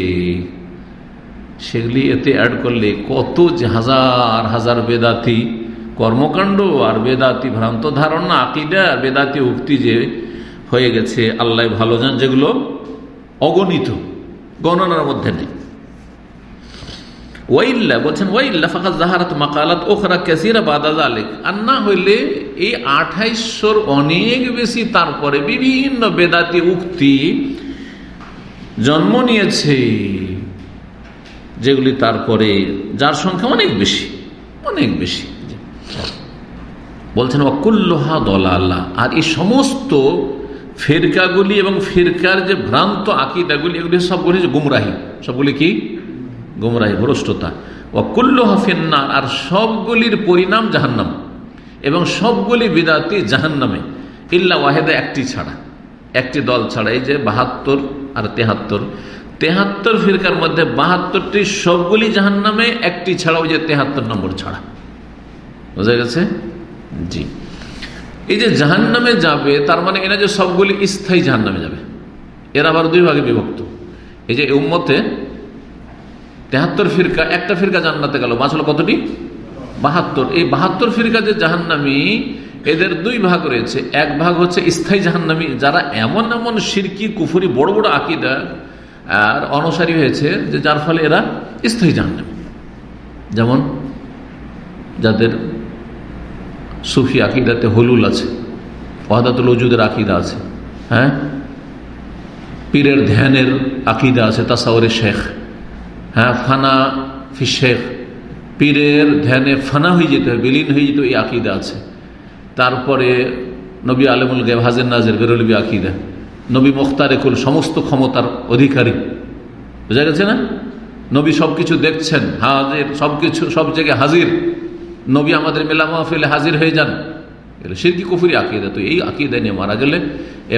সেগুলি এতে অ্যাড করলে কত যে হাজার হাজার বেদাতি কর্মকাণ্ড আর বেদাতি ভ্রান্ত ধারণা, আকিদা আর বেদাতি উক্তি যে হয়ে গেছে, আল্লাহ ভালো যান যেগুলো অগণিত, গণনার মধ্যে নেই। ওয়াইল্লা, বলছেন, ওয়াইল্লা ফাঁকা জাহারাত মাকালাত ওখরা ক্যাসিরা বাদাজ আলেক আর না হইলে এই আঠাইশোর অনেক বেশি তারপরে বিভিন্ন বেদাতি উক্তি জন্ম নিয়েছে। যেগুলি তারপরে, যার সংখ্যা অনেক বেশি অনেক বেশি। বলছেন অকুল্লোহা দলাল্লাহ আর এই সমস্ত ফেরকাগুলি এবং ফেরকার যে ভ্রান্ত আকিদাগুলি, এগুলি সবগুলি গুমরাহি। সবগুলি কি? গুমরাহি, ভ্রষ্টতা। অকুল্লোহা ফেন্নার। আর সবগুলির পরিণাম জাহান্নাম। এবং সবগুলি বিদাতি জাহান্নামে। ইল্লা ওয়াহেদা, একটি ছাড়া। একটি দল ছাড়া, এই যে বাহাত্তর আর তেহাত্তর। তেহাত্তর ফিরকার মধ্যে বাহাত্তরটি সবগুলি জাহান নামে একটি ছাড়া ওই যে তেহাত্তর নম্বর ছাড়া। বোঝা গেছে? জি। এই যে জাহান নামে যাবে, তার মানে এরা যে সবগুলি স্থায়ী জাহান নামে যাবে। এর আবার দুই ভাগে বিভক্ত। এই যে উম্মতে তেহাত্তর ফিরকা, একটা ফিরকা জান্নাতে গেল। বাঁচলো কতটি? বাহাত্তর। এই বাহাত্তর ফিরকা যে জাহান্নামি, এদের দুই ভাগ রয়েছে। এক ভাগ হচ্ছে স্থায়ী জাহান্নামি, যারা এমন এমন সিরকি কুফুরি, বড় বড় আকিদা আর অনসারী হয়েছে যে যার ফলে এরা স্থায়ী জাহান্নামি। যেমন যাদের সুফি আকিদাতে হলুল আছে ওয়াদাতুল ওজুদের আকিদা আছে হ্যাঁ? পীরের ধ্যানের আকিদা আছে, তাসাউরে শেখ হ্যাঁ? ফানা ফি শেখ, পীরের ধ্যানে ফানা হয়ে যেতে হয়, বিলীন হয়ে যেত এই আকিদা আছে। তারপরে নবী আলমুল গেব হাজের নাজের বেরলবি আকিদা। নবী মোখতারে কুল সমস্ত ক্ষমতার অধিকারী। বোঝা গেছে না? নবী সবকিছু দেখছেন, হাজির, সবকিছু, সব জায়গায় হাজির। নবী আমাদের মেলা মাহফিলে হাজির হয়ে যান। সিরকি কুফুরি আকিদা। তো এই আকিদা নিয়ে মারা গেলে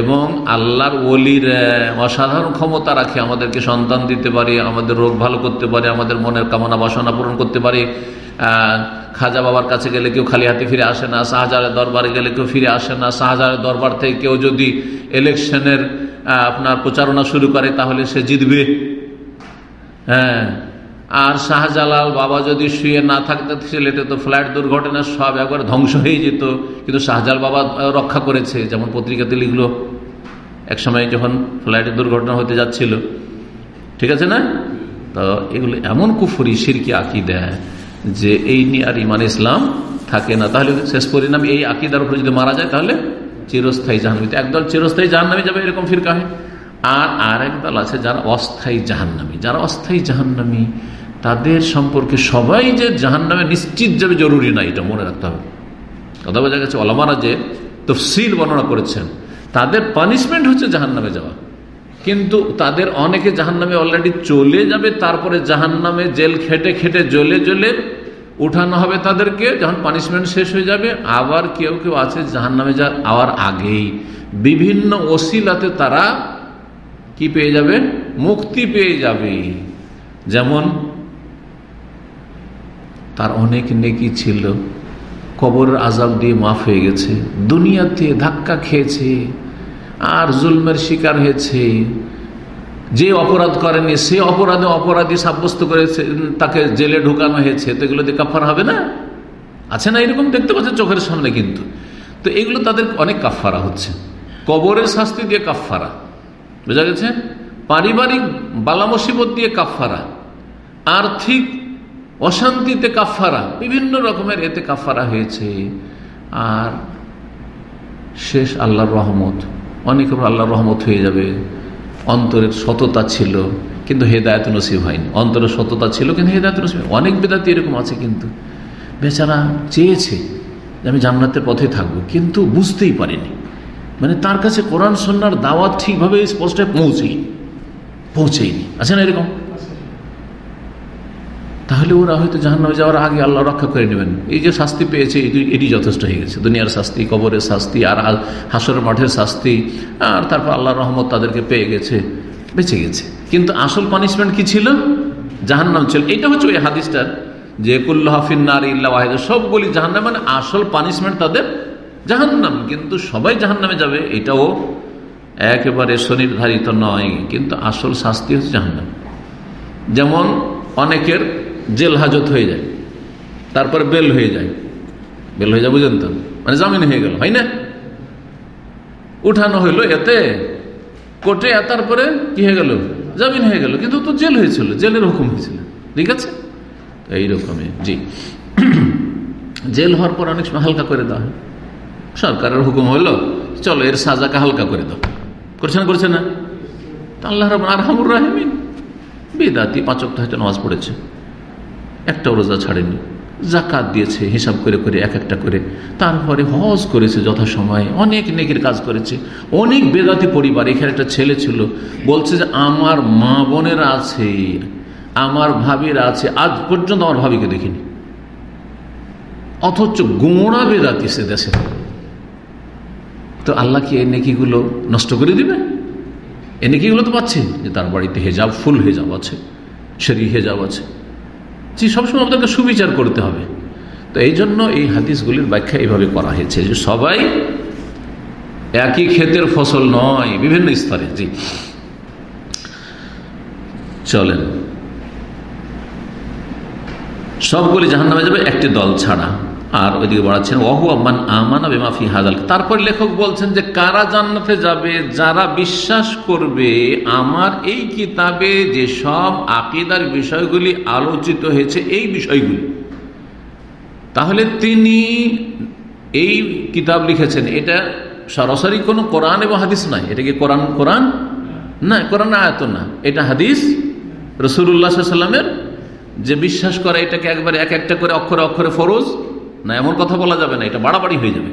এবং আল্লাহর ওলির অসাধারণ ক্ষমতা রাখে, আমাদেরকে সন্তান দিতে পারে, আমাদের রোগ ভালো করতে পারে, আমাদের মনের কামনা বাসনা পূরণ করতে পারে। খাজা বাবার কাছে গেলে কেউ খালি হাতে ফিরে আসে না শাহজাহারের দরবারে গেলে কেউ ফিরে আসে না শাহজাহারের দরবার থেকে কেউ যদি ইলেকশনের আপনার প্রচারণা শুরু করে তাহলে সে জিতবে। হ্যাঁ আর শাহজালাল বাবা যদি শুয়ে না থাকতে ছেলেতে তো ফ্লাইট দুর্ঘটনা সব একবার ধ্বংস হয়ে যেত। কিন্তু শাহজাল বাবা রক্ষা করেছে। যেমন পত্রিকাতে লিখলো, এক সময় যখন ফ্লাইটের দুর্ঘটনা হতে যাচ্ছিল, ঠিক আছে না? তো এগুলো এমন কুফুরি, সিরকি আঁকি দেয় যে এই নিয়ে আর ইমান ইসলাম থাকে না। তাহলে শেষ পরিণাম এই আকিদার উপরে যদি মারা যায়, তাহলে চিরস্থায়ী জাহান্নামী। একদল চিরস্থায়ী জাহান্নামী যাবে এরকম ফিরকা হয়। আর আর একদল আছে যারা অস্থায়ী জাহান্নামী। যারা অস্থায়ী জাহান্নামী তাদের সম্পর্কে সবাই যে জাহান্নামে নিশ্চিত যাবে জরুরি না, এটা মনে রাখতে হবে। কথা বোঝা গেছে অলমারা যে তফসিল বর্ণনা করেছেন, তাদের পানিশমেন্ট হচ্ছে জাহান্নামে যাওয়া। কিন্তু তাদের অনেকে জাহান্নামে অলরেডি চলে যাবে, তারপরে জাহান্নামে জেল খেটে খেটে জ্বলে জ্বলে উঠানো হবে তাদেরকে, যখন পানিশমেন্ট শেষ হয়ে যাবে, আবার কেউ কেউ আছে জাহান্নামে যা আওয়ার আগেই। বিভিন্ন ওসিলাতে তারা কি পেয়ে যাবে? মুক্তি পেয়ে যাবে। যেমন তার অনেক নেকি ছিল। কবর আজাব দিয়ে মাফ হয়ে গেছে। দুনিয়াতে ধাক্কা খেয়েছে আর জুলমের শিকার হয়েছে। যে অপরাধ করেনি, সে অপরাধে অপরাধী সাব্যস্ত করেছে, তাকে জেলে ঢুকানো হয়েছে। তো এগুলো দিয়ে কাফার হবে না? আছে না এরকম? দেখতে পাচ্ছে চোখের সামনে কিন্তু। তো এগুলো তাদের অনেক কাফারা হচ্ছে। কবরের শাস্তি দিয়ে কাফারা বোঝা গেছে? পারিবারিক বালা মুসিবত দিয়ে কাফারা আর্থিক অশান্তিতে কাফারা বিভিন্ন রকমের এতে কাফারা হয়েছে। আর শেষ আল্লাহর রহমত। অনেক আল্লাহ রহমত হয়ে যাবে। অন্তরের সততা ছিল, কিন্তু হেদায়ত নসিব হয়নি। অন্তরের সততা ছিল, কিন্তু হেদায়ত নসিব অনেক বেদাতি এরকম আছে কিন্তু। বেচারা চেয়েছে যে আমি জান্নাতের পথে থাকব, কিন্তু বুঝতেই পারিনি। মানে তার কাছে কোরআন সন্ন্যার দাওয়াত ঠিকভাবে স্পষ্ট পৌঁছেই পৌঁছেইনি। আছে না এরকম? তাহলে ওরা হয়তো জাহান্নামে যাওয়ার আগে আল্লাহ রক্ষা করে নেবেন। এই যে শাস্তি পেয়েছে, এটি যথেষ্ট হয়ে গেছে। দুনিয়ার শাস্তি, কবরের শাস্তি, আর হাসরের মাঠের শাস্তি, আর তারপর আল্লাহ রহমত তাদেরকে পেয়ে গেছে, বেঁচে গেছে। কিন্তু আসল পানিশমেন্ট কি ছিল? জাহান্নাম ছিল। এটা হচ্ছে ওই হাদিসটার যে কুল্লাহাফিনার ইল্লা ওয়াহিদ সবগুলি জাহান্নাম মানে আসল পানিশমেন্ট তাদের জাহান্নাম। কিন্তু সবাই জাহান্নামে যাবে, এটাও একেবারে স্বনির্ধারিত নয়। কিন্তু আসল শাস্তি হচ্ছে জাহান্নাম। যেমন অনেকের জেল হাজত হয়ে যায়, তারপর বেল হয়ে যায়। বেল হয়ে যায় বুঝেন তো? মানে জামিন হয়ে গেল, হয় না? উঠানো হইল এতে, কোর্টে তারপরে কি হয়ে গেল? জামিন হয়ে গেল, কিন্তু তো জেল হয়েছিল, জেলের হুকুম হয়েছিল। ঠিক আছে? এইরকমই, জি। জেল হওয়ার পর অনেক সময় হালকা করে দেওয়া হয়। সরকারের হুকুম হইল, চলো, এর সাজাকে হালকা করে দাও। করছে না করছে না? আল্লাহ আরহামুর রাহিমিন, বেদাতি পাঁচক হয়তো নামাজ পড়েছে। একটা রোজা ছাড়েনি। জাকাত দিয়েছে, হিসাব করে করে, এক একটা করে। তারপরে হজ করেছে যথাসময়ে, অনেক নেকির কাজ করেছে। অনেক বেদাতি পরিবার, এখানে একটা ছেলে ছিল, বলছে যে, আমার মা বোনেরা আছে, আমার ভাবিরা আছে, আজ পর্যন্ত আমার ভাবিকে দেখিনি। অথচ গোড়া বেদাতি সে দেশে তো আল্লাহ কি এই নেকিগুলো নষ্ট করে দিবে? এ নেকিগুলো তো পাচ্ছে যে তার বাড়িতে হেজাব, ফুল হেজাব আছে সেরি হেজাব আছে। জি সবসময় আমাদেরকে সুবিচার করতে হবে। তো এই জন্য এই হাদিসগুলির ব্যাখ্যা এইভাবে করা হয়েছে যে সবাই একই ক্ষেতের ফসল নয়, বিভিন্ন স্তরে। জি। চলেন। সবগুলি জাহান নামে যাবে, একটি দল ছাড়া। আর ওইদিকে বাড়াচ্ছেন ওহু আম্মান আমানা বেমাফি হাজাল তারপর লেখক বলছেন যে, কারা জান্নাতে যাবে? যারা বিশ্বাস করবে, আমার এই কিতাবে যে সব আকিদার বিষয়গুলি আলোচিত হয়েছে, এই বিষয়গুলি। তাহলে তিনি এই কিতাব লিখেছেন। এটা সরাসরি কোনো কোরআন এবং হাদিস নাই এটা কি কোরআন কোরআন? না, কোরআন আয়ত না। এটা হাদিস রসুল্লাহ সাল্লামের যে বিশ্বাস করে, এটাকে একবারে এক একটা করে অক্ষরে অক্ষরে ফরজ। না এমন কথা বলা যাবে না, এটা বাড়াবাড়ি হয়ে যাবে।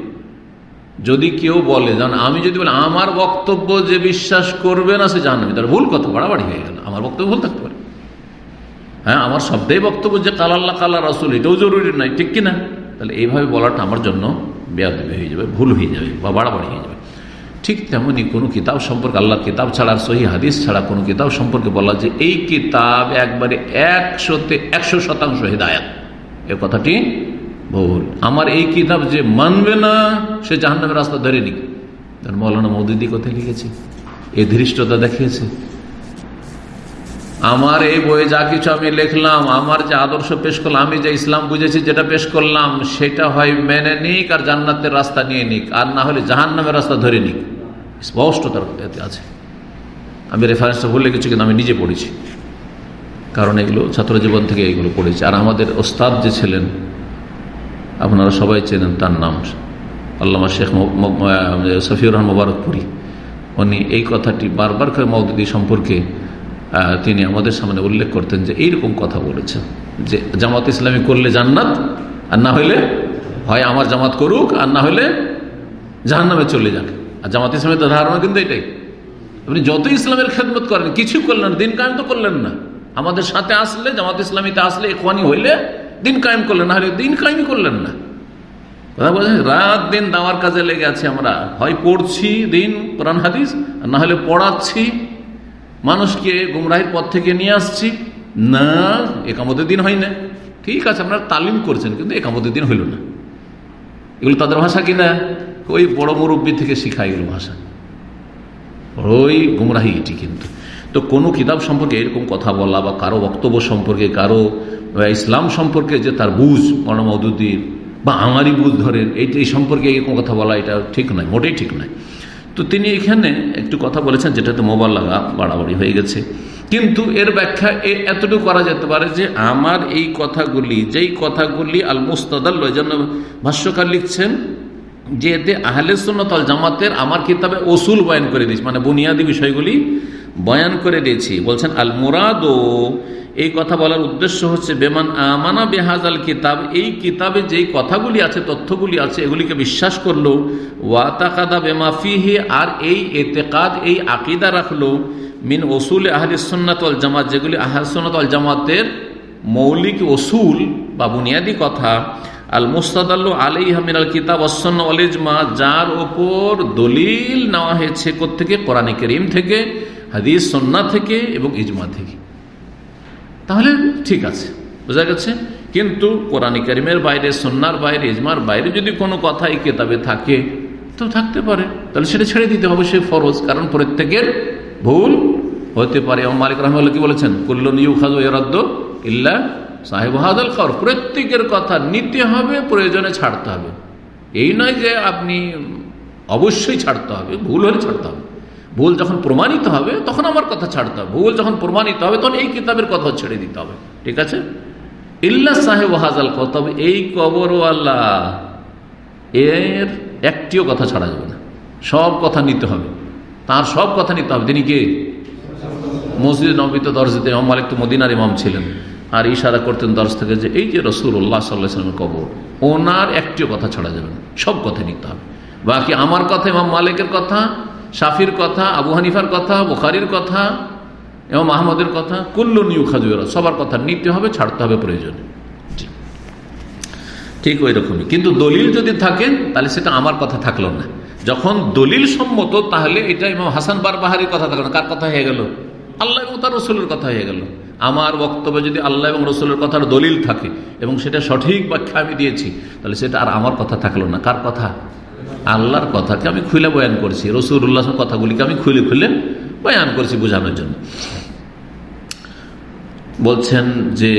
যদি কেউ বলে জান আমি যদি বলি, আমার বক্তব্য যে বিশ্বাস করবে না, সে জানবে, তার ভুল কথা, বাড়াবাড়ি হয়ে গেল, আমার বক্তব্য ভুল থাকতে পারে। হ্যাঁ আমার শব্দেই বক্তব্য যে কালাল্লাহ কাল্লা রাসুল, এটাও জরুরি নয়, ঠিক কিনা? তাহলে এইভাবে বলাটা আমার জন্য বেয়াদবি হয়ে যাবে, ভুল হয়ে যাবে বা বাড়াবাড়ি হয়ে যাবে। ঠিক তেমনই কোনো কিতাব সম্পর্কে, আল্লাহ কিতাব ছাড়া সহি হাদিস ছাড়া কোনো কিতাব সম্পর্কে বলা যে এই কিতাব একবারে একশোতে একশো শতাংশ হেদায়াত। এ কথাটি ভুল আমার এই কিতাব যে মানবে না, সে জাহান্নামের রাস্তা ধরে নি মৌলানা মৌদুদি কোথায় লিখেছে? এই ধৃষ্টতা দেখিয়েছে। আমার এই বইয়ে যা কিছু আমি লিখলাম, আমার যে আদর্শ পেশ করলাম, আমি যে ইসলাম বুঝেছি, যেটা পেশ করলাম, সেটা হয় মেনে নিক আর জান্নাতের রাস্তা নিয়ে নিক, আর না হলে জাহান্নামের রাস্তা ধরে নিক। স্পষ্ট তার আছে। আমি রেফারেন্সটা ভুলে কিছু কিন্তু আমি নিজে পড়েছি। কারণ এগুলো ছাত্র জীবন থেকে এগুলো পড়েছি। আর আমাদের ওস্তাদ যে ছিলেন আপনারা সবাই চেনেন তার নাম। আল্লামা শেখ সফিউর রহমান মুবারকপুরি। উনি এই কথাটি বারবার করে মৌদুদি সম্পর্কে তিনি আমাদের সামনে উল্লেখ করতেন যে এইরকম কথা বলেছেন যে জামাত ইসলামী করলে জান্নাত, আর না হইলে হয় আমার জামাত করুক, আর না হইলে জাহান নামে চলে যাক। আর জামাত ইসলামের তো ধারণা কিন্তু এটাই। আপনি যত ইসলামের খেদমত করেন কিছু করলেন দিন কায়েম তো করলেন না। আমাদের সাথে আসলে, জামাত ইসলামীতে আসলে এখানি হইলে দিন কায়েম করলেন না হলে দিন কায়েমই করলেন না। কথা বলছেন? রাত দিন দাওয়ার কাজে লেগে আছি আমরা। হয় পড়ছি দিন কোরআন, হাদিস, আর না হলে পড়াচ্ছি। মানুষকে গুমরাহির পথ থেকে নিয়ে আসছি। না, একামতের দিন হয় না। ঠিক আছে, আপনারা তালিম করছেন, কিন্তু একামতের দিন হইল না। এগুলো তাদের ভাষা কিনা? ওই বড় মুরব্বী থেকে শিখা এগুলো ভাষা। ওই গুমরাহি এটি কিন্তু। তো কোনো কিতাব সম্পর্কে এরকম কথা বলা বা কারও বক্তব্য সম্পর্কে, কারও ইসলাম সম্পর্কে যে তার বুঝ মৌদুদ্দির বা আমারই বুঝ ধরেন এইটা এই সম্পর্কে এরকম কথা বলা এটা ঠিক নয়, মোটেই ঠিক নয়। তো তিনি এখানে একটু কথা বলেছেন যেটাতে মোবাইল লাগা বাড়াবাড়ি হয়ে গেছে। কিন্তু এর ব্যাখ্যা এতটুকু করা যেতে পারে যে আমার এই কথাগুলি, যেই কথাগুলি আল মুস্তাদাল যেন ভাষ্যকার লিখছেন যে এতে আহলে সুন্নতল জামাতের আমার কিতাবে ওসুল বয়ন করে দিয়েছি মানে বুনিয়াদী বিষয়গুলি বয়ান করে দিয়েছি। বলছেন আল মুরাদো এই কথা বলার উদ্দেশ্য হচ্ছে, বেমান আমানা বেহাজ আল কিতাব, এই কিতাবে যেই কথাগুলি আছে, তথ্যগুলি আছে, এগুলিকে বিশ্বাস করল ওয়াতাকাদা বেমাফিহে আর এই এতেকাদ, এই আকিদা রাখল, মিন ওসুল আহলে সুন্নাতল জামাত, যেগুলি আহল সুন্নাতল জামাতের মৌলিক ওসুল বা বুনিয়াদী কথা আল মুস্তাদাল্লু আলাই হামিনাল কিতাব অসন্ন অলেজমা যার ওপর দলিল নেওয়া হয়েছে থেকে কোরআন করিম থেকে। হাদিস সন্না থেকে এবং ইজমা থেকে। তাহলে ঠিক আছে, বোঝা গেছে? কিন্তু কোরআন করিমের বাইরে সন্ন্যার বাইরে, ইজমার বাইরে যদি কোনো কথা এই কেতাবে থাকে, তো থাকতে পারে। তাহলে সেটা ছেড়ে দিতে হবে, সে ফরজ, কারণ প্রত্যেকের ভুল হতে পারে। এবং মালিক রহমাল্লা কি বলেছেন? কুল্লন ইউ খাজু এরদ্দ ইল্লা সাহেব হাদল কর প্রত্যেকের কথা নিতে হবে, প্রয়োজনে ছাড়তে হবে। এই নয় যে আপনি অবশ্যই ছাড়তে হবে, ভুল হলে ছাড়তে হবে। ভুল যখন প্রমাণিত হবে, তখন আমার কথা ছাড়তে হবে। ভুল যখন প্রমাণিত হবে, তখন এই কিতাবের কথা ছেড়ে দিতে হবে। ঠিক আছে? ইল্লা সাহেব হাজাল তবে এই কবরওয়ালা এর একটিও কথা ছাড়া যাবে না। সব কথা নিতে হবে। তার সব কথা নিতে হবে। তিনি কে? মসজিদ নবিত দরজিতে ইমাম মালিক তো মদিনার ইমাম ছিলেন। আর ইশারা করতেন দর্শ থেকে যে এই যে রসুল্লাহ সাল্লাহামের কবর, ওনার একটিও কথা ছাড়া যাবে না। সব কথা নিতে হবে। বাকি আমার কথা ইমাম মালিকের কথা শাফির কথা, আবু হানিফার কথা, বুখারির কথা এবং মাহমুদের কথা কুল্লু নিউ খাজুর সবার কথা নিতে হবে, ছাড়তে হবে, প্রয়োজনে। ঠিক ওই রকমই কিন্তু দলিল যদি থাকে, তাহলে সেটা আমার কথা থাকল না। যখন দলিল সম্মত, তাহলে এটা ইমাম হাসান বার বাহারির কথা থাকল না। কার কথা হয়ে গেল? আল্লাহ এবং তার রসুলের কথা হয়ে গেল। আমার বক্তব্যে যদি আল্লাহ এবং রসুলের কথার দলিল থাকে, এবং সেটা সঠিক ব্যাখ্যা আমি দিয়েছি, তাহলে সেটা আর আমার কথা থাকল না। কার কথা? আল্লাহর কথাকে আমি খুলে বয়ান করছি রসুল্লাহ কথাগুলিকে আমি খুলে খুলে বয়ান করছি বোঝানোর জন্য। বলছেন যে,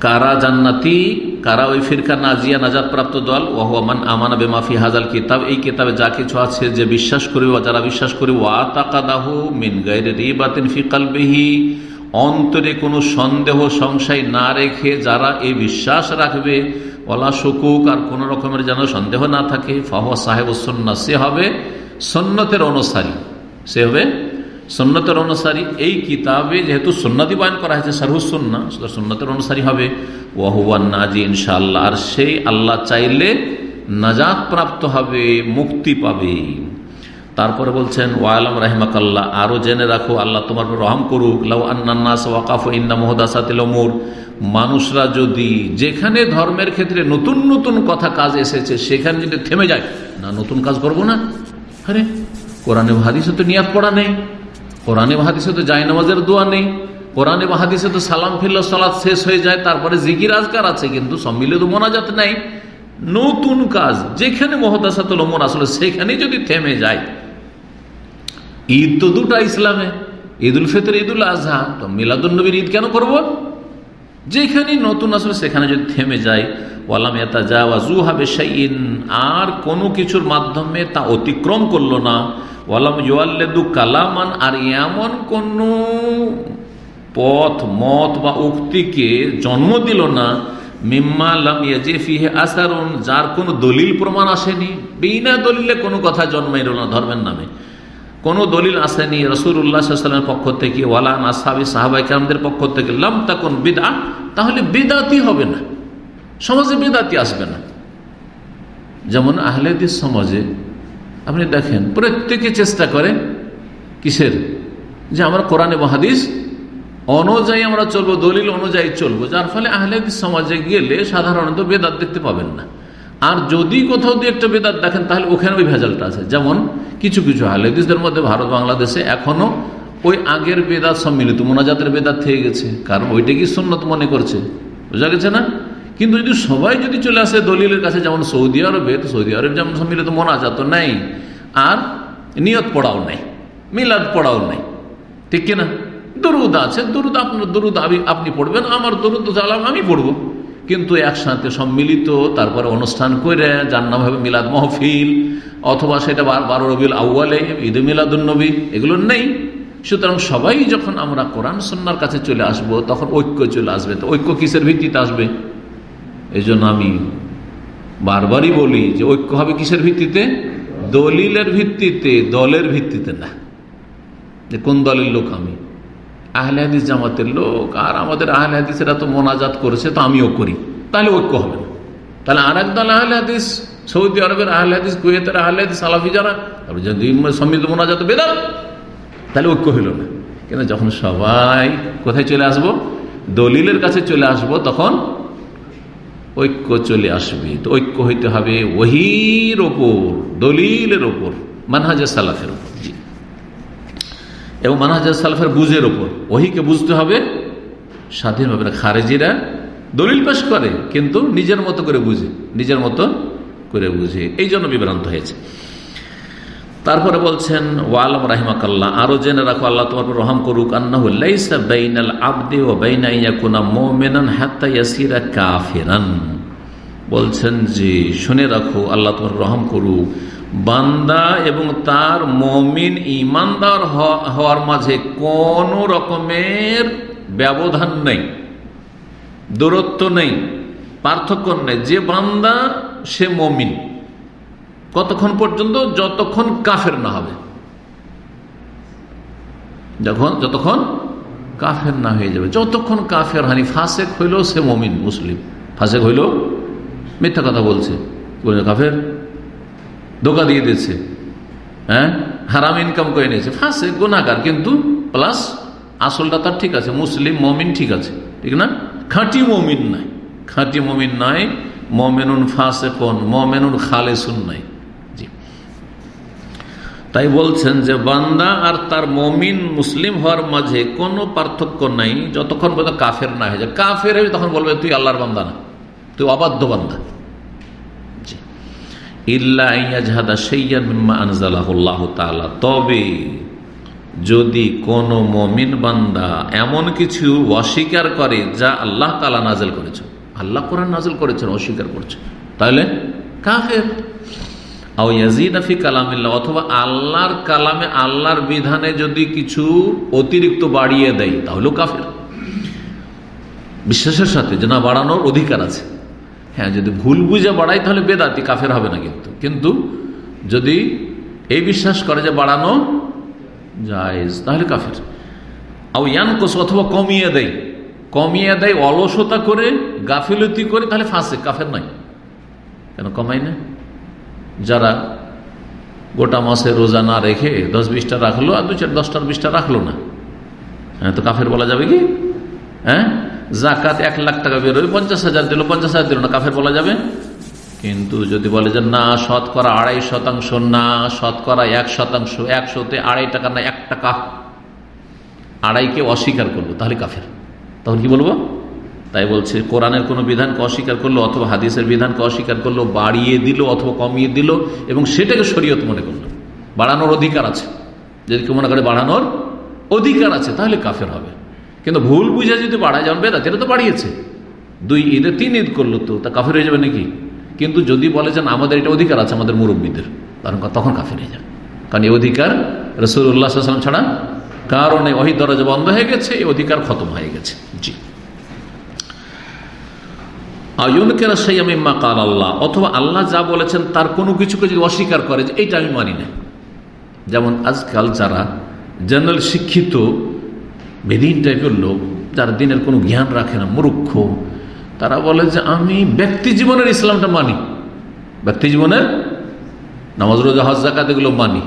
কারা জান্নাতি, কারা ওই ফিরকা নাজিয়া নাজাদ প্রাপ্ত দল ওহমান আমানা বেমাফি হাজাল কিতাব, এই কিতাবে যা কিছু আছে যে বিশ্বাস করি যারা বিশ্বাস করি, ওয়া তাকাদাহু মিন গাইরে রিবাতিন ফিকালবিহি অন্তরে কোনো সন্দেহ, সংশয় না রেখে যারা এই বিশ্বাস রাখবে ওলা শুকুক, আর কোন রকমের যেন সন্দেহ না থাকে। ফাহ সাহেব সন্না সে হবে সন্ন্যতের অনুসারী। সে হবে সন্ন্যতের অনুসারী। এই কিতাবে যেহেতু সন্ন্যতি বয়ন করা হয়েছে সারহুসন্না সন্ন্যতের অনুসারী হবে। ওয়াহুয়ান নাজি ইনশাআল্লাহ, আর সেই আল্লাহ চাইলে নাজাত প্রাপ্ত হবে, মুক্তি পাবে। তারপরে বলছেন, ওয়ালাম রাহিমাকাল্লাহ আরও জেনে রাখো, আল্লাহ তোমার রহম করুক। লাউ আন্নাস ওয়াকাফ ইন্না মোহদাসাতিল ওমর মানুষরা যদি যেখানে ধর্মের ক্ষেত্রে নতুন নতুন কথা কাজ এসেছে, সেখানে যদি থেমে যায়, না, নতুন কাজ করব না। আরে, কোরআনে হাদিসে তো নিয়াত পড়া নেই। কোরআনে হাদিসে তো জায়নামাজের দোয়া নেই। কোরআনে হাদিসে তো সালাম ফিল্লা সালাদ শেষ হয়ে যায়, তারপরে জিকির আজকার আছে, কিন্তু সম্মিলিত মোনাজাত নাই। নতুন কাজ, যেখানে মহদাসাতুল ওমর আসলে সেখানে যদি থেমে যায় ঈদ তো দুটা ইসলামে ঈদ উল ফিতর ঈদ উল আজহা তো মিলাদুলনবীর ঈদ কেন করব? যেখানে নতুন আসলে সেখানে যদি থেমে যায় ওয়ালাম এতা জাওয়াজু হবে সাইন আর কোনো কিছুর মাধ্যমে তা অতিক্রম করল না। ওয়ালাম ইউআল্লেদু কালামান, আর এমন কোন পথ, মত বা উক্তিকে জন্ম দিল না, মিম্মা লাম ইয়াজিফিহে আসারুন, যার কোনো দলিল প্রমাণ আসেনি। বিনা দলিলে কোনো কথা জন্মাইল না ধর্মের নামে। কোনো দলিল আসেনি রসুল্লাহামের পক্ষ থেকে, ওয়ালা নাসাবি সাহাবাইকারদের পক্ষ থেকে, লাম তখন বিদা তাহলে বিদাতি হবে না, সমাজে বিদাতি আসবে না। যেমন আহলেদিস সমাজে, আপনি দেখেন, প্রত্যেকে চেষ্টা করে কিসের? যে আমরা কোরআনে মহাদিস অনুযায়ী আমরা চলবো, দলিল অনুযায়ী চলবো, যার ফলে আহলেদিস সমাজে গেলে সাধারণত বেদাত দেখতে পাবেন না। আর যদি কোথাও দিয়ে একটা বেদাত দেখেন, তাহলে ওখানে ওই ভেজালটা আছে। যেমন কিছু কিছু হালেদিসদের মধ্যে ভারত বাংলাদেশে এখনও ওই আগের বেদাত সম্মিলিত, মোনাজাতের বেদাত থেকে গেছে। কারণ ওইটা কি সুন্নত মনে করছে। বোঝা গেছে না? কিন্তু যদি সবাই যদি চলে আসে দলিলের কাছে, যেমন সৌদি আরবে, তো সৌদি আরব যেমন সম্মিলিত মোনাজাত নাই, আর নিয়ত পড়াও নেই, মিলাদ পড়াও নেই। ঠিক কিনা? দরুদ আছে, দরুদ আপনার দরুদ আপনি পড়বেন, আমার দরুদ চালাম আমি পড়ব। কিন্তু একসাথে সম্মিলিত, তারপরে অনুষ্ঠান করে যার নাম হবে মিলাদ মহফিল, অথবা সেটা বারো রবিল আউ্বালে ঈদ মিলাদুলনবী এগুলো নেই। সুতরাং সবাই যখন আমরা কোরআন সন্ন্যার কাছে চলে আসব, তখন ঐক্য চলে আসবে। তো ঐক্য কিসের ভিত্তিতে আসবে? এই আমি বারবারই বলি যে ঐক্য হবে কিসের ভিত্তিতে? দলিলের ভিত্তিতে, দলের ভিত্তিতে না। যে কোন দলের লোক আমি? আহলে হাদিস জামাতের লোক, আর আমাদের আহলে হাদিসেরা তো মোনাজাত করেছে, তো আমিও করি। তাহলে ঐক্য হবে না। তাহলে আর এক দল আহলে হাদিস, সৌদি আরবের আহলে হাদিস, কুয়েতের আহলে হাদিস সালাফি যারা তারপরে যদি সমৃদ্ধ মোনাজাত বেদাল তাহলে ঐক্য হইল না। কিন্তু যখন সবাই কোথায় চলে আসব? দলিলের কাছে চলে আসব, তখন ঐক্য চলে আসবে। তো ঐক্য হইতে হবে ওহির ওপর, দলিলের ওপর, মানহাজের সালাফের ওপর। জি। এবং মানহাজের সালফের বুঝের ওপর ওহিকে বুঝতে হবে, স্বাধীনভাবে না, খারেজিরা দলিল পেশ করে, কিন্তু নিজের মতো করে বুঝে, নিজের মতো করে বুঝে। এই জন্য বিভ্রান্ত হয়েছে। তারপরে বলছেন, ওয়ালম রাহিমাকাল্লাহ, আরও জেনে রাখো, আল্লাহ তোমার রহম করুক আন্নাহুল্লাইসা আবদে বলছেন যে, শুনে রাখো, আল্লাহ তোমার রহম করুক। বান্দা এবং তার মমিন ইমানদার হওয়ার মাঝে কোন রকমের ব্যবধান নেই, দূরত্ব নেই, পার্থক্য নেই। যে বান্দা, সে মমিন। কতক্ষণ পর্যন্ত? যতক্ষণ কাফের না হবে। যখন, যতক্ষণ কাফের না হয়ে যাবে। যতক্ষণ কাফের হানি ফাঁসেক হইলেও সে মমিন, মুসলিম। ফাঁসেক হইল মিথ্যা কথা বলছে, কাফের ধোকা দিয়ে দিয়েছে। হ্যাঁ? হারাম ইনকাম করে নিয়েছে। ফাঁসে গুণাগার কিন্তু প্লাস আসলটা তার ঠিক আছে, মুসলিম মমিন ঠিক আছে। ঠিক না? খাঁটি মমিন নাই। খাঁটি মমিন নাই, মমেনুন ফাঁসে কোন মমেনুন খালেসুন নাই। জি। তাই বলছেন যে, বান্দা আর তার মমিন মুসলিম হওয়ার মাঝে কোনো পার্থক্য নাই, যতক্ষণ পর্যন্ত কাফের না হয়ে যায়। কাফের তখন বলবে, তুই আল্লাহর বান্দা না। তুই অবাধ্য বান্দা। তবে যদি কোন মমিন বান্দা এমন কিছু অস্বীকার করে যা আল্লাহ তালা নাজেল করেছে আল্লাহ কোরআন নাজেল করেছেন, অস্বীকার করছে। তাহলে কাফের। কালামিল্লা অথবা আল্লাহর কালামে আল্লাহর বিধানে যদি কিছু অতিরিক্ত বাড়িয়ে দেয়, তাহলেও কাফের। বিশ্বাসের সাথে যে না বাড়ানোর অধিকার আছে। হ্যাঁ যদি ভুল বুঝে বাড়াই, তাহলে বেদাতি, কাফের হবে না কিন্তু। কিন্তু যদি এই বিশ্বাস করে যে বাড়ানো যায় তাহলে কাফের। আও ইয়ানকোস, অথবা কমিয়ে দেয়। কমিয়ে দেয়, অলসতা করে, গাফিলতি করে, তাহলে ফাঁসে কাফের নাই কেন কমাই না? যারা গোটা মাসে রোজা না রেখে দশ বিশটা রাখল আর দু চার দশটার বিশটা রাখল না। হ্যাঁ তো কাফের বলা যাবে কি? হ্যাঁ? জাকাত এক লাখ টাকা বেরোবে পঞ্চাশ হাজার দিল, পঞ্চাশ হাজার দিল না, কাফের বলা যাবে? কিন্তু যদি বলে যে না, শতকরা আড়াই শতাংশ, না, শতকরা এক শতাংশ, একশোতে আড়াই টাকা না, এক টাকা। আড়াইকে অস্বীকার করল, তাহলে কাফের। তখন কি বলব? তাই বলছে, কোরআনের কোনো বিধানকে অস্বীকার করল অথবা হাদিসের বিধানকে অস্বীকার করল, বাড়িয়ে দিল অথবা কমিয়ে দিল, এবং সেটাকে শরীয়ত মনে করল। বাড়ানোর অধিকার আছে। যদি কেউ মনে করে বাড়ানোর অধিকার আছে, তাহলে কাফের হবে। কিন্তু ভুল বুঝে যদি বাড়ায় যেমন বেদা এটা তো বাড়িয়েছে। দুই ঈদে তিন ঈদ করল তো, তা কাফের হয়ে যাবে নাকি? কিন্তু যদি বলে যেন আমাদের এটা অধিকার আছে, আমাদের মুরব্বীদের, কারণ তখন কাফের হয়ে যাবে। কারণ এই অধিকার রসুল্লাহাম ছাড়া কারণে ওই দরজা বন্ধ হয়ে গেছে, এই অধিকার খতম হয়ে গেছে। জি। আল্লাহ, অথবা আল্লাহ যা বলেছেন তার কোনো কিছুকে যদি অস্বীকার করে, যে এইটা আমি মানি না। যেমন আজকাল যারা জেনারেল শিক্ষিত বেদিন টাইপের লোক, যারা দিনের কোনো জ্ঞান রাখে না, মূর্খ, তারা বলে যে, আমি ব্যক্তি জীবনের ইসলামটা মানি। ব্যক্তি জীবনের? নামাজ, রোজা, হজ জাকাত এগুলো মানি।